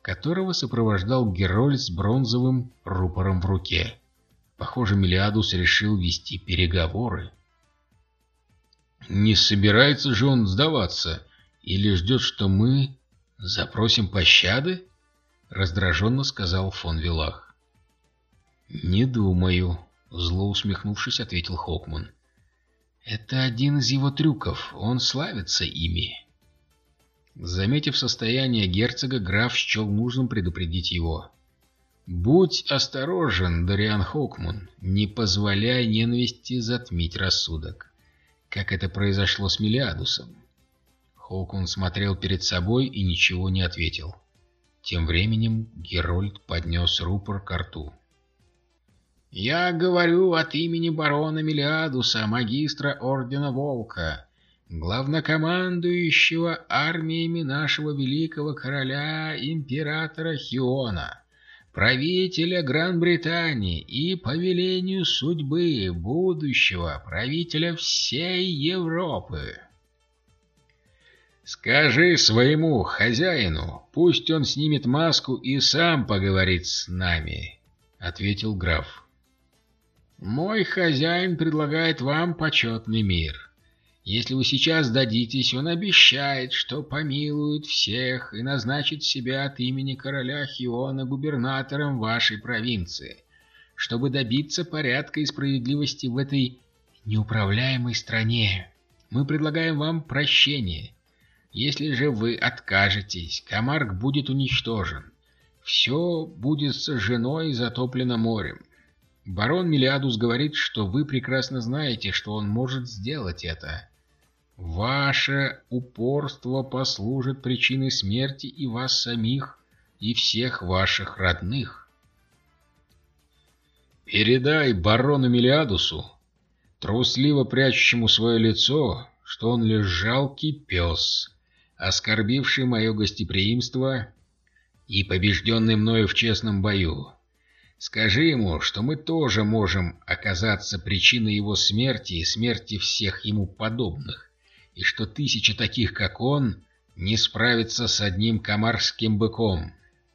Speaker 1: которого сопровождал Герольд с бронзовым рупором в руке. Похоже, Мелиадус решил вести переговоры. Не собирается же он сдаваться или ждет, что мы запросим пощады? Раздраженно сказал фон Вилах. Не думаю, зло усмехнувшись, ответил Хокман. Это один из его трюков, он славится ими. Заметив состояние герцога, граф счел нужным предупредить его. Будь осторожен, Дориан Хокман, не позволяй ненависти затмить рассудок, как это произошло с Мелиадусом. Хокман смотрел перед собой и ничего не ответил. Тем временем Герольд поднес рупор к рту. «Я говорю от имени барона Мелиадуса, магистра Ордена Волка, главнокомандующего армиями нашего великого короля императора Хиона» правителя Гран-Британии и по велению судьбы будущего правителя всей Европы. «Скажи своему хозяину, пусть он снимет маску и сам поговорит с нами», — ответил граф. «Мой хозяин предлагает вам почетный мир. Если вы сейчас дадитесь, он обещает, что помилует всех и назначит себя от имени короля Хиона губернатором вашей провинции, чтобы добиться порядка и справедливости в этой неуправляемой стране. Мы предлагаем вам прощение. Если же вы откажетесь, Камарк будет уничтожен. Все будет сожжено и затоплено морем. Барон Мелиадус говорит, что вы прекрасно знаете, что он может сделать это. Ваше упорство послужит причиной смерти и вас самих, и всех ваших родных. Передай барону Мелиадусу, трусливо прячущему свое лицо, что он лишь жалкий пес, оскорбивший мое гостеприимство и побежденный мною в честном бою. Скажи ему, что мы тоже можем оказаться причиной его смерти и смерти всех ему подобных и что тысяча таких, как он, не справится с одним комарским быком.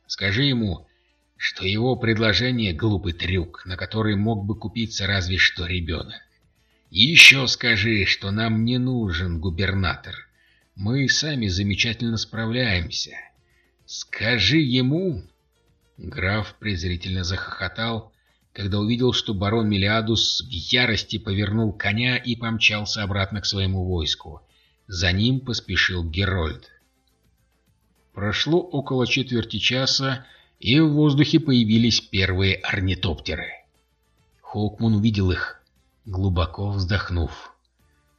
Speaker 1: Скажи ему, что его предложение — глупый трюк, на который мог бы купиться разве что ребенок. еще скажи, что нам не нужен губернатор. Мы сами замечательно справляемся. Скажи ему...» Граф презрительно захохотал, когда увидел, что барон Мелиадус в ярости повернул коня и помчался обратно к своему войску. За ним поспешил Герольд. Прошло около четверти часа, и в воздухе появились первые орнитоптеры. Хоукмун увидел их, глубоко вздохнув.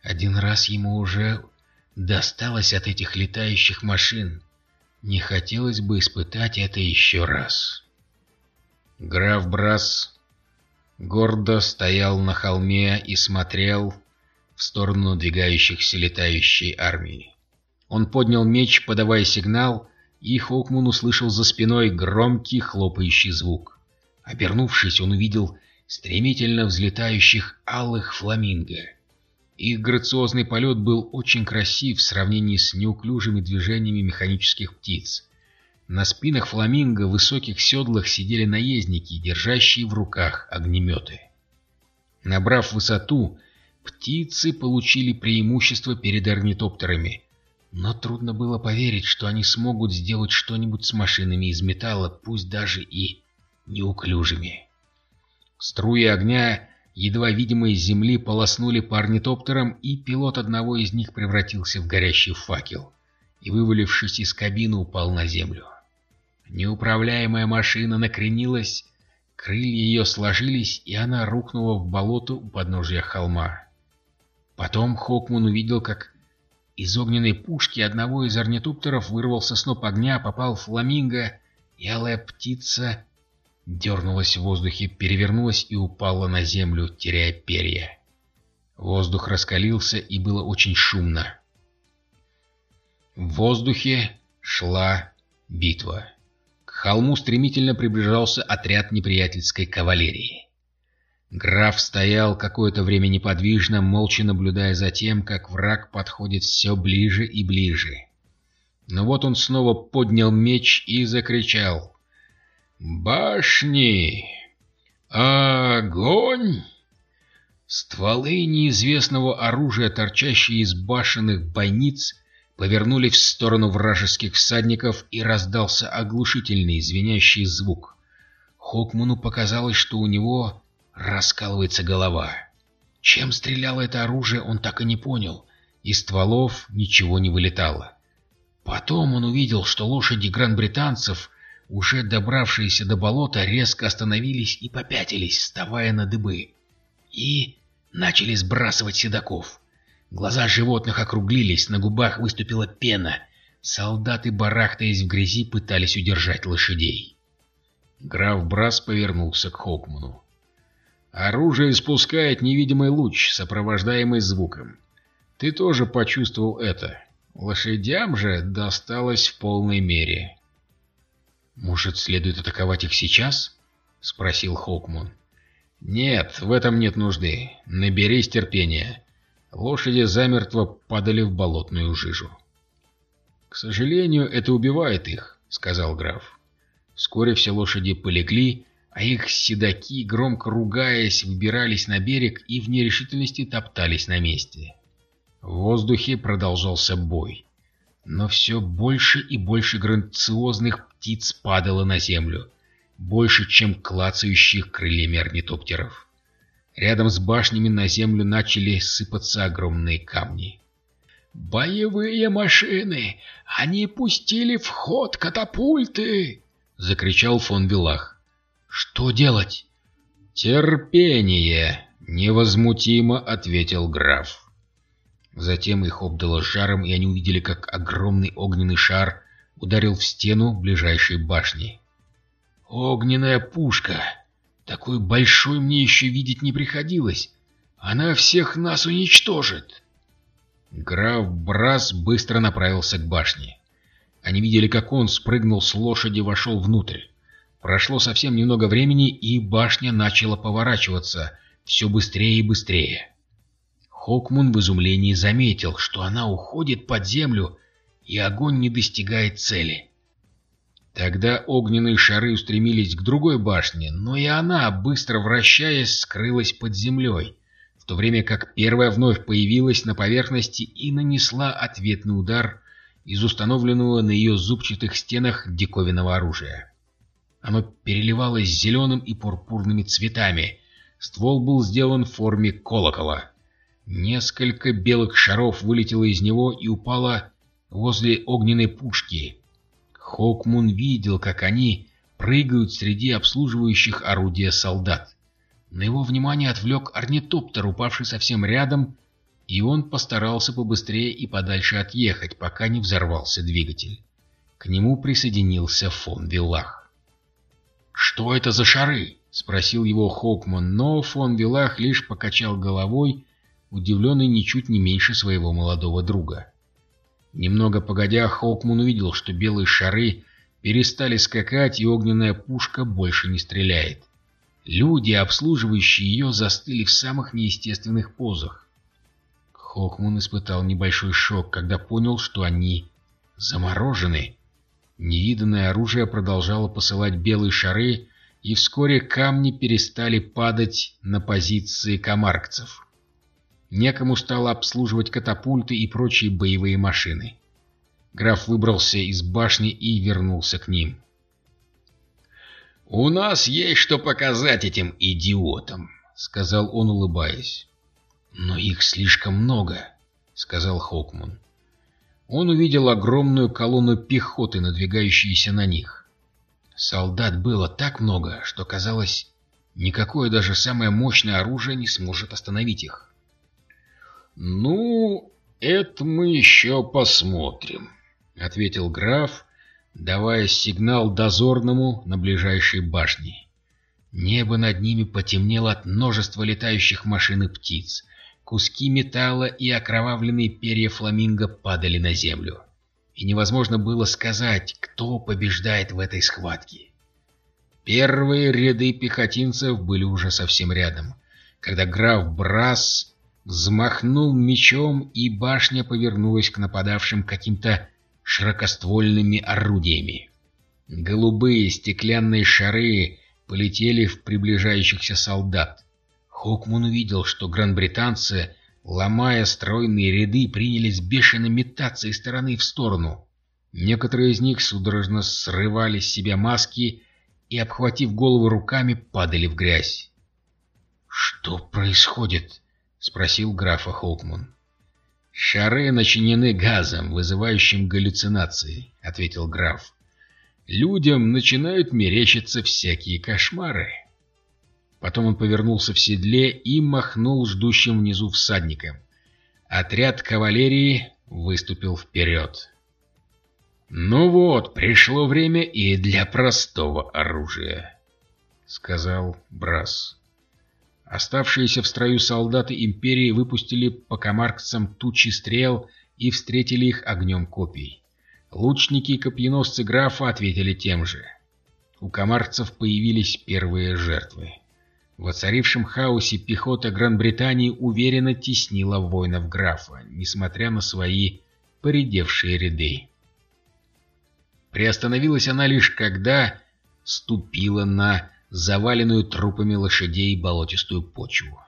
Speaker 1: Один раз ему уже досталось от этих летающих машин. Не хотелось бы испытать это еще раз. Граф Брас гордо стоял на холме и смотрел в сторону надвигающихся летающей армии. Он поднял меч, подавая сигнал, и Хоукмун услышал за спиной громкий хлопающий звук. Обернувшись, он увидел стремительно взлетающих алых фламинго. Их грациозный полет был очень красив в сравнении с неуклюжими движениями механических птиц. На спинах фламинго в высоких седлах сидели наездники, держащие в руках огнеметы. Набрав высоту, птицы получили преимущество перед орнитоптерами, но трудно было поверить, что они смогут сделать что-нибудь с машинами из металла, пусть даже и неуклюжими. Струи огня, едва видимые с земли, полоснули по орнитоптерам, и пилот одного из них превратился в горящий факел и, вывалившись из кабины, упал на землю. Неуправляемая машина накренилась, крылья ее сложились, и она рухнула в болото у подножия холма. Потом Хокман увидел, как из огненной пушки одного из орнитоптеров вырвался сноп огня, попал в фламинго, и алая птица дернулась в воздухе, перевернулась и упала на землю, теряя перья. Воздух раскалился, и было очень шумно. В воздухе шла битва холму стремительно приближался отряд неприятельской кавалерии. Граф стоял какое-то время неподвижно, молча наблюдая за тем, как враг подходит все ближе и ближе. Но вот он снова поднял меч и закричал. «Башни! Огонь!» Стволы неизвестного оружия, торчащие из башенных бойниц, повернули в сторону вражеских всадников, и раздался оглушительный звенящий звук. Хокману показалось, что у него раскалывается голова. Чем стреляло это оружие, он так и не понял. Из стволов ничего не вылетало. Потом он увидел, что лошади гран-британцев, уже добравшиеся до болота, резко остановились и попятились, вставая на дыбы. И начали сбрасывать седаков. Глаза животных округлились, на губах выступила пена. Солдаты, барахтаясь в грязи, пытались удержать лошадей. Граф Брас повернулся к Хокману. «Оружие испускает невидимый луч, сопровождаемый звуком. Ты тоже почувствовал это. Лошадям же досталось в полной мере». «Может, следует атаковать их сейчас?» — спросил Хокман. «Нет, в этом нет нужды. Наберись терпения. Лошади замертво падали в болотную жижу. «К сожалению, это убивает их», — сказал граф. Вскоре все лошади полегли, а их седаки, громко ругаясь, выбирались на берег и в нерешительности топтались на месте. В воздухе продолжался бой. Но все больше и больше грациозных птиц падало на землю, больше, чем клацающих крыльями орнитоптеров. Рядом с башнями на землю начали сыпаться огромные камни. «Боевые машины! Они пустили в ход катапульты!» — закричал фон Вилах. «Что делать?» «Терпение!» — невозмутимо ответил граф. Затем их обдало жаром, и они увидели, как огромный огненный шар ударил в стену ближайшей башни. «Огненная пушка!» Такой большой мне еще видеть не приходилось. Она всех нас уничтожит. Граф Брас быстро направился к башне. Они видели, как он спрыгнул с лошади и вошел внутрь. Прошло совсем немного времени, и башня начала поворачиваться все быстрее и быстрее. Хокмун в изумлении заметил, что она уходит под землю, и огонь не достигает цели. Тогда огненные шары устремились к другой башне, но и она, быстро вращаясь, скрылась под землей, в
Speaker 2: то время как первая вновь появилась на поверхности и нанесла ответный удар из установленного на ее зубчатых стенах диковинного оружия. Оно переливалось зеленым и пурпурными цветами. Ствол был сделан в форме колокола. Несколько белых шаров вылетело из него и упало возле огненной пушки. Хокмун видел, как они прыгают среди обслуживающих орудия солдат. На его внимание отвлек орнитоптер, упавший совсем рядом, и он постарался побыстрее и подальше отъехать, пока не взорвался двигатель. К нему присоединился фон Виллах. «Что это за шары?» — спросил его Хокман, но фон Виллах лишь покачал головой, удивленный ничуть не меньше своего молодого друга. Немного погодя, Хокман увидел, что белые шары перестали скакать, и огненная пушка больше не стреляет. Люди, обслуживающие ее, застыли в самых неестественных позах. Хокман испытал небольшой шок, когда понял, что они заморожены. Невиданное оружие продолжало посылать белые шары, и вскоре камни перестали падать на позиции комаркцев. Некому стало обслуживать катапульты и прочие боевые машины. Граф выбрался из башни и вернулся к ним.
Speaker 1: «У нас есть что показать этим идиотам», — сказал он, улыбаясь.
Speaker 2: «Но их слишком много», — сказал Хокман. Он увидел огромную колонну пехоты, надвигающуюся на них. Солдат было так много, что казалось, никакое даже самое мощное оружие не сможет остановить их.
Speaker 1: «Ну, это мы еще посмотрим», — ответил граф, давая сигнал дозорному на ближайшей башне.
Speaker 2: Небо над ними потемнело от множества летающих машин и птиц. Куски металла и окровавленные перья фламинго падали на землю. И невозможно было сказать, кто побеждает в этой схватке. Первые ряды пехотинцев были уже совсем рядом, когда граф Брас взмахнул мечом, и башня повернулась к нападавшим каким-то широкоствольными орудиями. Голубые стеклянные шары полетели в приближающихся солдат. Хокман увидел, что гранбританцы, ломая стройные ряды, принялись бешено метаться из стороны в сторону. Некоторые из них судорожно срывали с себя маски и, обхватив головы руками, падали в грязь. «Что происходит?» — спросил графа Хокман.
Speaker 1: «Шары начинены газом, вызывающим галлюцинации», — ответил граф. «Людям начинают мерещиться всякие кошмары».
Speaker 2: Потом он повернулся в седле и махнул ждущим внизу всадникам. Отряд кавалерии выступил вперед.
Speaker 1: «Ну вот, пришло время и для простого оружия», — сказал Брас.
Speaker 2: Оставшиеся в строю солдаты Империи выпустили по комаркцам тучи стрел и встретили их огнем копий. Лучники и копьеносцы графа ответили тем же. У комарцев появились первые жертвы. В оцарившем хаосе пехота Гран-Британии уверенно теснила воинов графа, несмотря на свои поредевшие ряды. Приостановилась она лишь когда ступила на заваленную трупами лошадей болотистую почву.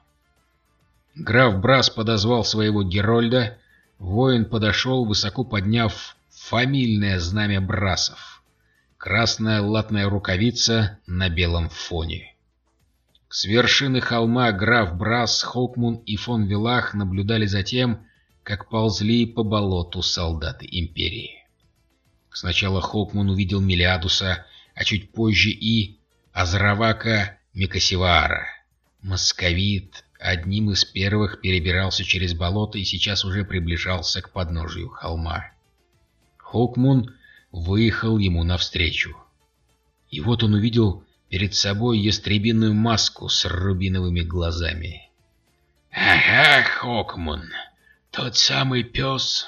Speaker 2: Граф Брас подозвал своего Герольда, воин подошел, высоко подняв фамильное знамя Брасов. Красная латная рукавица на белом фоне. С вершины холма граф Брас, Хокмун и фон Вилах наблюдали за тем, как ползли по болоту солдаты Империи. Сначала Хокмун увидел Мелиадуса, а чуть позже и Азравака Микасивара. Московит одним из первых перебирался через болото и сейчас уже приближался к подножию холма. Хокмун выехал ему навстречу. И вот он увидел перед собой ястребиную маску с рубиновыми глазами.
Speaker 1: «Ага, Хокмун, тот самый пес,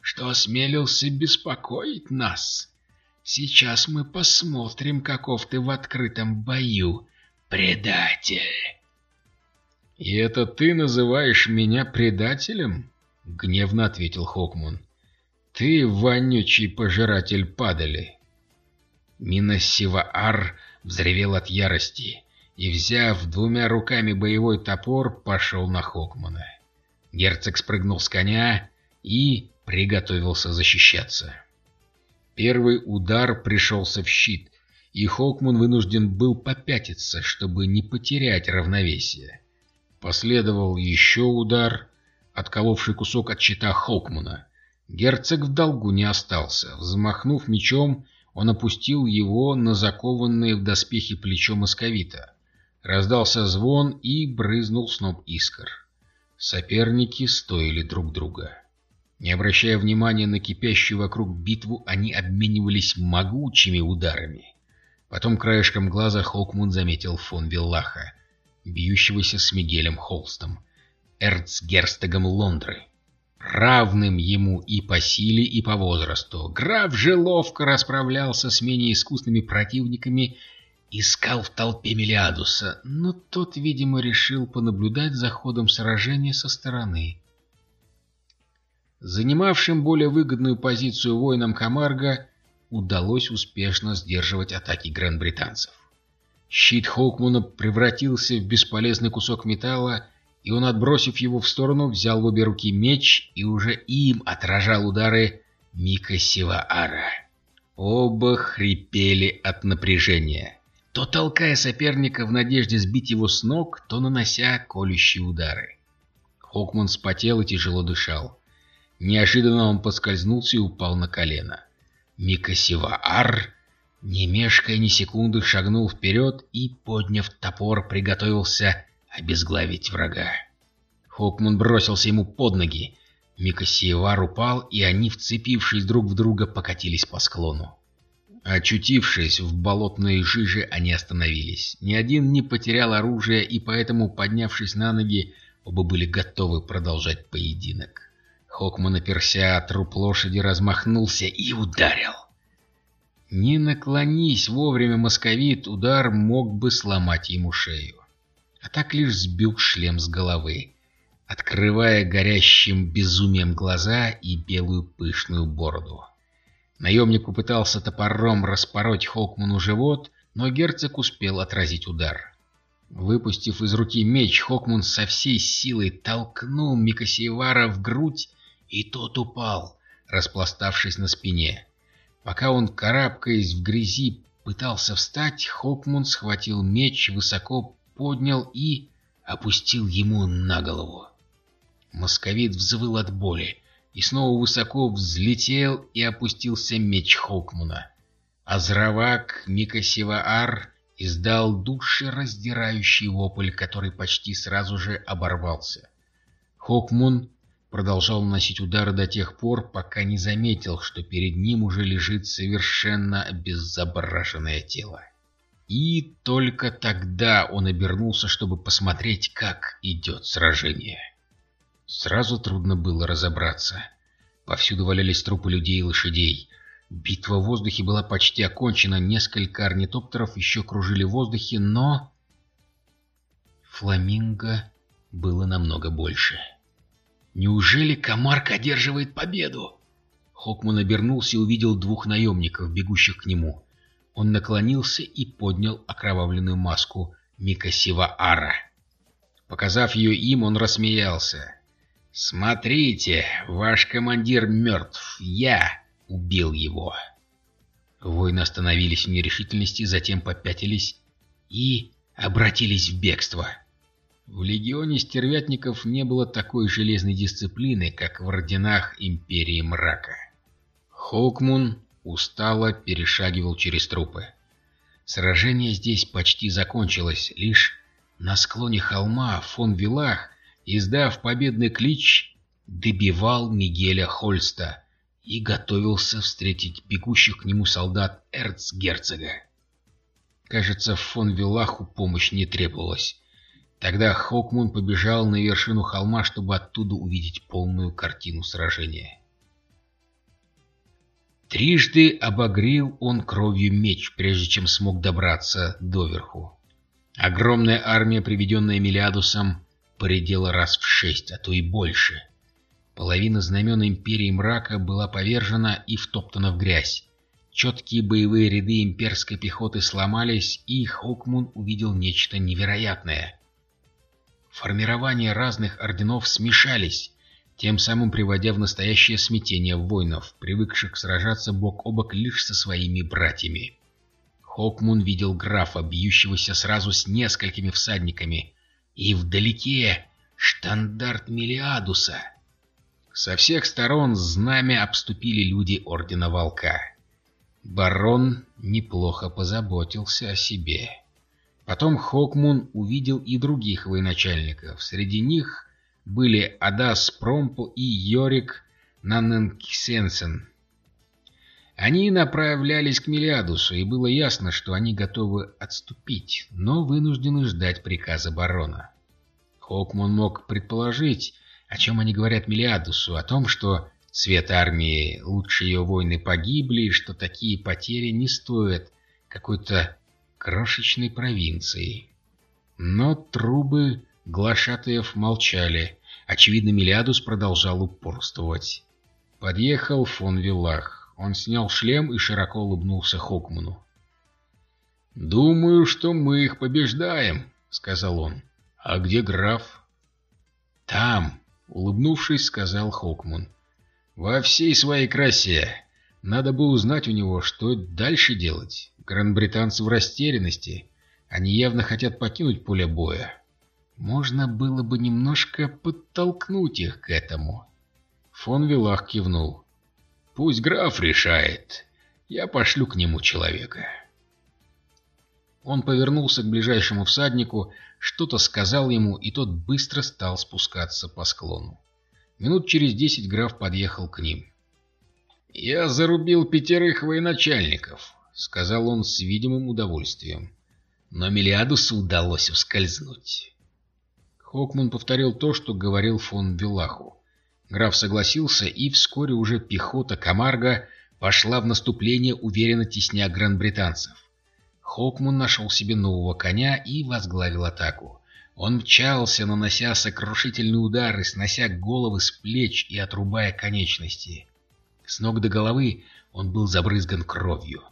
Speaker 1: что осмелился беспокоить нас!» Сейчас мы посмотрим, каков ты в открытом бою, предатель.
Speaker 2: И это ты называешь меня предателем? Гневно ответил Хокмун. Ты вонючий пожиратель падали. Миносиваар взревел от ярости.
Speaker 1: и, взяв двумя руками боевой топор, пошел на Хокмана. Герцог спрыгнул с коня и приготовился защищаться. Первый удар пришелся в щит, и Хокман вынужден был попятиться, чтобы не потерять равновесие. Последовал еще удар, отколовший кусок от щита Хокмана. Герцог в долгу не остался. Взмахнув мечом, он опустил его на закованное в доспехи плечо московита. Раздался звон и брызнул сноп искр. Соперники стоили друг друга. Не обращая внимания на кипящую вокруг битву, они обменивались могучими ударами. Потом краешком глаза Хоукмун заметил фон Виллаха, бьющегося с Мигелем Холстом, эрцгерстогом Лондры, равным ему и по силе, и по возрасту. Граф же ловко расправлялся с менее искусными противниками, искал в толпе Мелиадуса, но тот, видимо, решил понаблюдать за ходом сражения со стороны. Занимавшим более выгодную позицию воинам Камарга удалось успешно сдерживать атаки гран-британцев. Щит Хоукмуна превратился в бесполезный кусок металла, и он, отбросив его в сторону, взял в обе руки меч и уже им отражал удары Мика Сиваара. Оба хрипели от напряжения, то толкая соперника в надежде сбить его с ног, то нанося колющие удары. Хокман спотел и тяжело дышал. Неожиданно он поскользнулся и упал на колено. Микасиваар, не мешкая ни секунды, шагнул вперед и, подняв топор, приготовился обезглавить врага. Хокман бросился ему под ноги. Микасиевар упал, и они, вцепившись друг в друга, покатились по склону. Очутившись в болотной жиже, они остановились. Ни один не потерял оружие, и поэтому, поднявшись на ноги, оба были готовы продолжать поединок. Хокман, оперся труп лошади, размахнулся и ударил. Не наклонись вовремя московит, удар мог бы сломать ему шею. А так лишь сбил шлем с головы, открывая горящим безумием глаза и белую пышную бороду. Наемник попытался топором распороть Хокману живот, но герцог успел отразить удар. Выпустив из руки меч, Хокман со всей силой толкнул Микосиевара в грудь и тот упал, распластавшись на спине. Пока он, карабкаясь в грязи, пытался встать, Хокмун схватил меч, высоко поднял и опустил ему на голову. Московит взвыл от боли, и снова высоко взлетел и опустился меч Хокмуна. А зравак Микасиваар издал душераздирающий вопль, который почти сразу же оборвался. Хокмун продолжал наносить удары до тех пор, пока не заметил, что перед ним уже лежит совершенно обезображенное тело. И только тогда он обернулся, чтобы посмотреть, как идет сражение. Сразу трудно было разобраться. Повсюду валялись трупы людей и лошадей. Битва в воздухе была почти окончена, несколько орнитоптеров еще кружили в воздухе, но... Фламинго было намного больше. Неужели Камарк одерживает победу? Хокман обернулся и увидел двух наемников, бегущих к нему. Он наклонился и поднял окровавленную маску Микасива Ара. Показав ее им, он рассмеялся. «Смотрите, ваш командир мертв. Я убил его». Воины остановились в нерешительности, затем попятились и обратились в бегство. В легионе стервятников не было такой железной дисциплины, как в орденах Империи Мрака. Хоукмун устало перешагивал через трупы. Сражение здесь почти закончилось, лишь на склоне холма фон Вилах, издав победный клич, добивал Мигеля Хольста и готовился встретить бегущих к нему солдат эрцгерцога. Кажется, фон Вилаху помощь не требовалась. Тогда Хокмун побежал на вершину холма, чтобы оттуда увидеть полную картину сражения. Трижды обогрел он кровью меч, прежде чем смог добраться доверху. Огромная армия, приведенная Мелиадусом, поредела раз в шесть, а то и больше. Половина знамен Империи Мрака была повержена и втоптана в грязь.
Speaker 2: Четкие боевые ряды имперской пехоты сломались, и Хокмун увидел нечто невероятное. Формирования разных орденов смешались, тем самым приводя в настоящее смятение воинов, привыкших сражаться бок о бок лишь со своими братьями. Хокмун видел графа, бьющегося сразу с несколькими всадниками, и вдалеке штандарт Мелиадуса. Со всех сторон знамя обступили люди Ордена Волка. Барон неплохо позаботился о себе. Потом Хокмун увидел и других военачальников. Среди них были Адас Промпл и Йорик Наненксенсен. Они направлялись к Мелиадусу, и было ясно, что они готовы отступить, но вынуждены ждать приказа барона. Хокмун мог предположить, о чем они говорят Мелиадусу, о том, что цвет армии, лучшие ее воины погибли, и что такие потери не стоят какой-то крошечной провинции. Но трубы глашатаев молчали. Очевидно, Мелиадус продолжал упорствовать. Подъехал фон Виллах. Он снял шлем и широко улыбнулся Хокману. «Думаю, что мы их побеждаем», — сказал он. «А где граф?» «Там», — улыбнувшись, сказал Хокман. «Во всей своей красе. Надо бы узнать у него, что дальше делать. Гран-британцы в растерянности. Они явно хотят покинуть поле боя. Можно было бы немножко подтолкнуть их к этому». Фон Вилах кивнул. «Пусть граф решает. Я пошлю к нему человека». Он повернулся к ближайшему всаднику, что-то сказал ему, и тот быстро стал спускаться по склону. Минут через десять граф подъехал к ним. «Я зарубил пятерых военачальников», — сказал он с видимым удовольствием. Но Мелиадусу удалось ускользнуть. Хокман повторил то, что говорил фон Виллаху. Граф согласился, и вскоре уже пехота Камарга пошла в наступление, уверенно тесня гран-британцев. Хокман нашел себе нового коня и возглавил атаку. Он мчался, нанося сокрушительные удары, снося головы с плеч и отрубая конечности. С ног до головы он был забрызган кровью.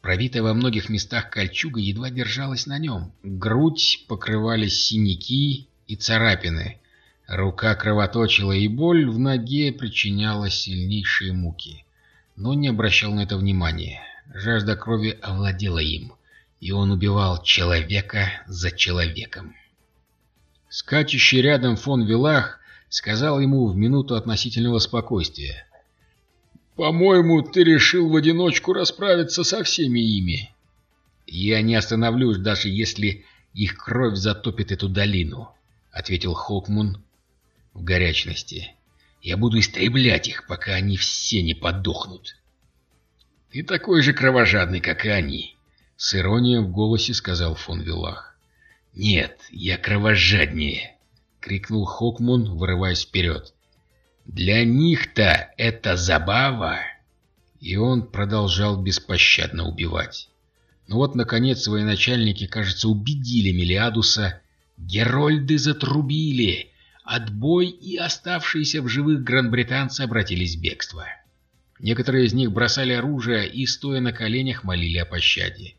Speaker 2: Пробитая во многих местах кольчуга едва держалась на нем. Грудь покрывались синяки и царапины. Рука кровоточила, и боль в ноге причиняла сильнейшие муки. Но не обращал на это внимания. Жажда крови овладела им и он убивал человека за человеком. Скачущий рядом фон Вилах сказал ему в минуту относительного спокойствия. «По-моему, ты решил в одиночку расправиться со всеми ими». «Я не остановлюсь, даже если их кровь затопит эту долину», — ответил Хокмун в горячности. «Я буду истреблять их, пока они все не подохнут». «Ты такой же кровожадный, как и они», с иронией в голосе сказал фон Виллах. «Нет, я кровожаднее!» — крикнул Хокмун, вырываясь вперед. «Для них-то это забава!» И он продолжал беспощадно убивать. Но вот, наконец, свои начальники, кажется, убедили Мелиадуса. Герольды затрубили. Отбой и оставшиеся в живых гранбританцы обратились в бегство. Некоторые из них бросали оружие и, стоя на коленях, молили о пощаде.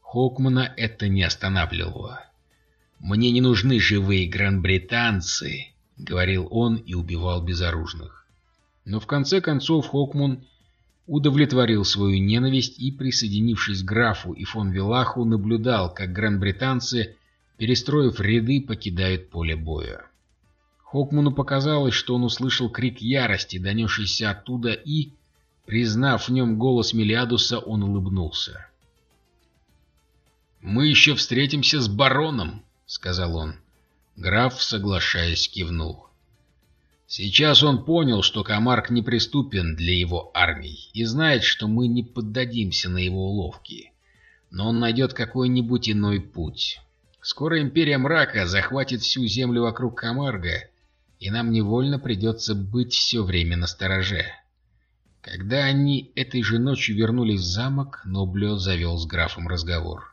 Speaker 2: Хокмана это не останавливало. «Мне не нужны живые гранбританцы», — говорил он и убивал безоружных. Но в конце концов Хокман удовлетворил свою ненависть и, присоединившись к графу и фон Вилаху, наблюдал, как гранбританцы, перестроив ряды, покидают поле боя. Хокману показалось, что он услышал крик ярости, донесшийся оттуда, и, признав в нем голос Мелиадуса, он улыбнулся. «Мы еще встретимся с бароном», — сказал он. Граф, соглашаясь, кивнул. Сейчас он понял, что Камарк неприступен для его армий и знает, что мы не поддадимся на его уловки. Но он найдет какой-нибудь иной путь. Скоро Империя Мрака захватит всю землю вокруг Камарга, и нам невольно придется быть все время на стороже. Когда они этой же ночью вернулись в замок, Ноблё завел с графом разговор.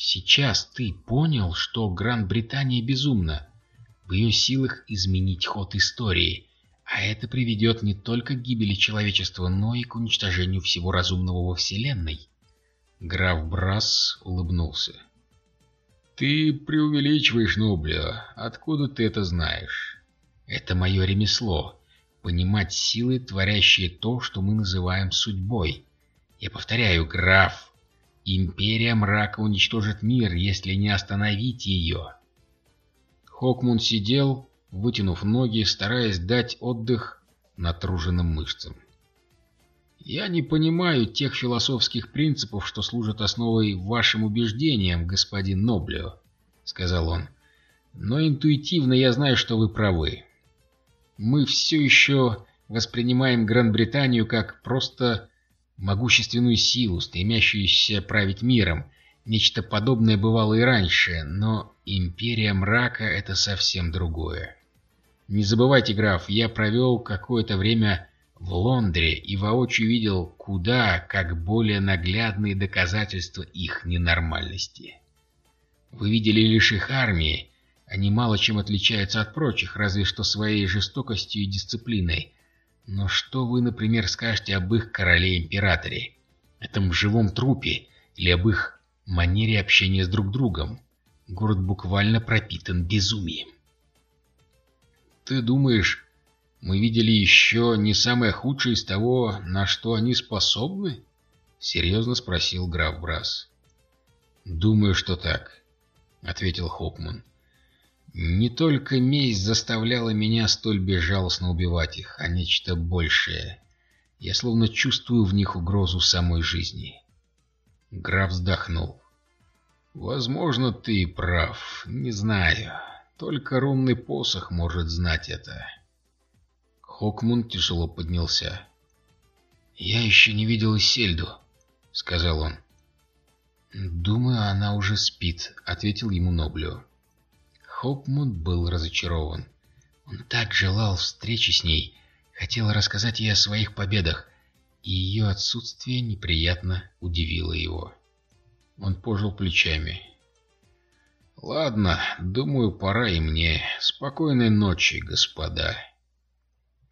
Speaker 2: Сейчас ты понял, что Гран-Британия безумна. В ее силах изменить ход истории. А это приведет не только к гибели человечества, но и к уничтожению всего разумного во Вселенной. Граф Брас улыбнулся.
Speaker 1: «Ты преувеличиваешь, Нобля. Откуда ты это знаешь?»
Speaker 2: «Это мое ремесло. Понимать силы, творящие то, что мы называем судьбой. Я повторяю, граф, Империя мрака уничтожит мир, если не остановить ее».
Speaker 1: Хокмун сидел, вытянув ноги, стараясь дать отдых натруженным мышцам. «Я не понимаю тех философских принципов, что служат основой вашим убеждениям, господин Ноблио», — сказал он. «Но интуитивно я знаю, что вы правы. Мы все еще воспринимаем Гран-Британию как просто могущественную силу, стремящуюся править миром. Нечто подобное бывало и раньше, но Империя Мрака — это совсем другое. Не забывайте, граф, я провел какое-то время в Лондре и воочию видел куда как более наглядные доказательства их ненормальности. Вы видели лишь их армии, они мало чем отличаются от прочих, разве что своей жестокостью и дисциплиной. Но что вы, например, скажете об их короле-императоре, этом живом трупе, или об их манере общения с друг другом? Город буквально пропитан безумием. Ты думаешь, мы видели еще не самое худшее из того, на что они способны? Серьезно спросил граф Брас. Думаю, что так, ответил Хопман. Не только месть заставляла меня столь безжалостно убивать их, а нечто большее. Я словно чувствую в них угрозу самой жизни. Граф вздохнул. «Возможно, ты прав. Не знаю. Только рунный посох может знать это». Хокмун тяжело поднялся. «Я еще не видел Исельду», — сказал он. «Думаю, она уже спит», — ответил ему Ноблио. Хокмун был разочарован. Он так желал встречи с ней, хотел рассказать ей о своих победах, и ее отсутствие неприятно удивило его. Он пожал плечами. «Ладно, думаю, пора и мне. Спокойной ночи, господа».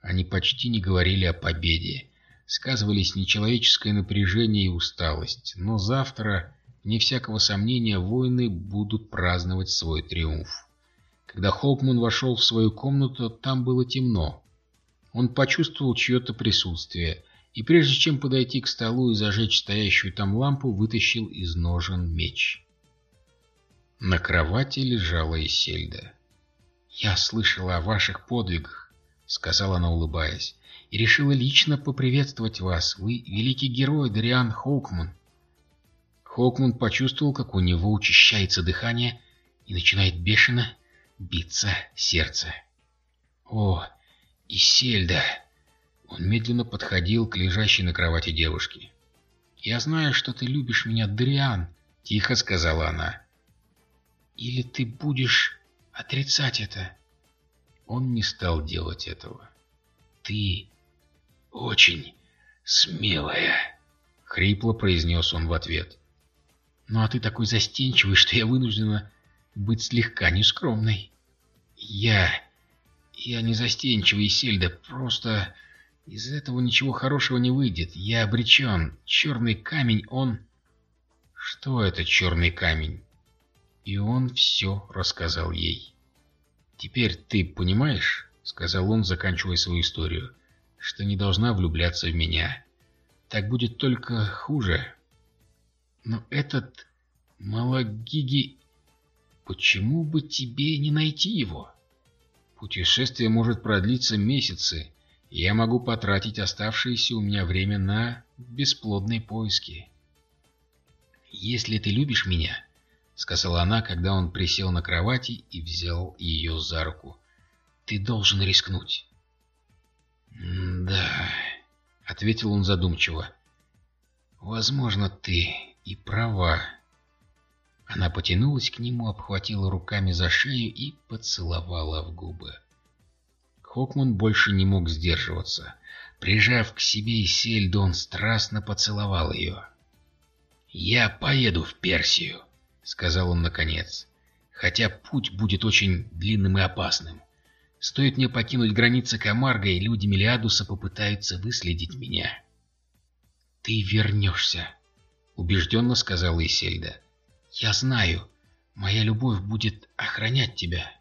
Speaker 1: Они почти не говорили о победе. Сказывались нечеловеческое напряжение и усталость. Но завтра, не всякого сомнения, воины будут праздновать свой триумф. Когда Холкман вошел в свою комнату, там было темно. Он почувствовал чье-то присутствие, и прежде чем подойти к столу и зажечь стоящую там лампу, вытащил из ножен меч. На кровати лежала Исельда. «Я слышала о ваших подвигах. — сказала она, улыбаясь, — «и решила лично поприветствовать вас. Вы великий герой, Дариан Хоукман». Хоукман почувствовал, как у него учащается дыхание и начинает бешено биться сердце. «О, Исельда!» Он медленно подходил к лежащей на кровати девушке. «Я знаю, что ты любишь меня, Дариан», — тихо сказала она. «Или ты будешь отрицать это?» Он не стал делать этого. «Ты очень смелая», — хрипло произнес он в ответ. «Ну а ты такой застенчивый, что я вынуждена быть слегка нескромной». «Я... я не застенчивый, Сельда, просто из этого ничего хорошего не выйдет. Я обречен. Черный камень, он...» «Что это черный камень?» И он все рассказал ей. «Теперь ты понимаешь, — сказал он, заканчивая свою историю, — что не должна влюбляться в меня. Так будет только хуже. Но этот Малагиги... Почему бы тебе не найти его? Путешествие может продлиться месяцы, и я могу потратить оставшееся у меня время на бесплодные поиски. Если ты любишь меня, — сказала она, когда он присел на кровати и взял ее за руку. «Ты должен рискнуть». «Да», — ответил он задумчиво. «Возможно, ты и права». Она потянулась к нему, обхватила руками за шею и поцеловала в губы. Хокман больше не мог сдерживаться. Прижав к себе Исельду, он страстно поцеловал ее. «Я поеду в Персию», — сказал он наконец. «Хотя путь будет очень длинным и опасным.
Speaker 2: Стоит мне покинуть границы Камарга, и люди Мелиадуса попытаются выследить меня. «Ты вернешься», — убежденно сказала Исельда. «Я знаю, моя любовь будет охранять тебя».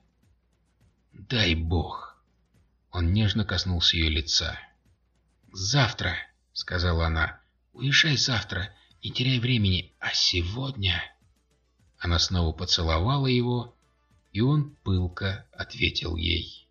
Speaker 2: «Дай бог». Он нежно коснулся ее лица. «Завтра», — сказала она, — «уезжай завтра, не теряй времени, а сегодня...» Она снова поцеловала его, и он пылко ответил ей.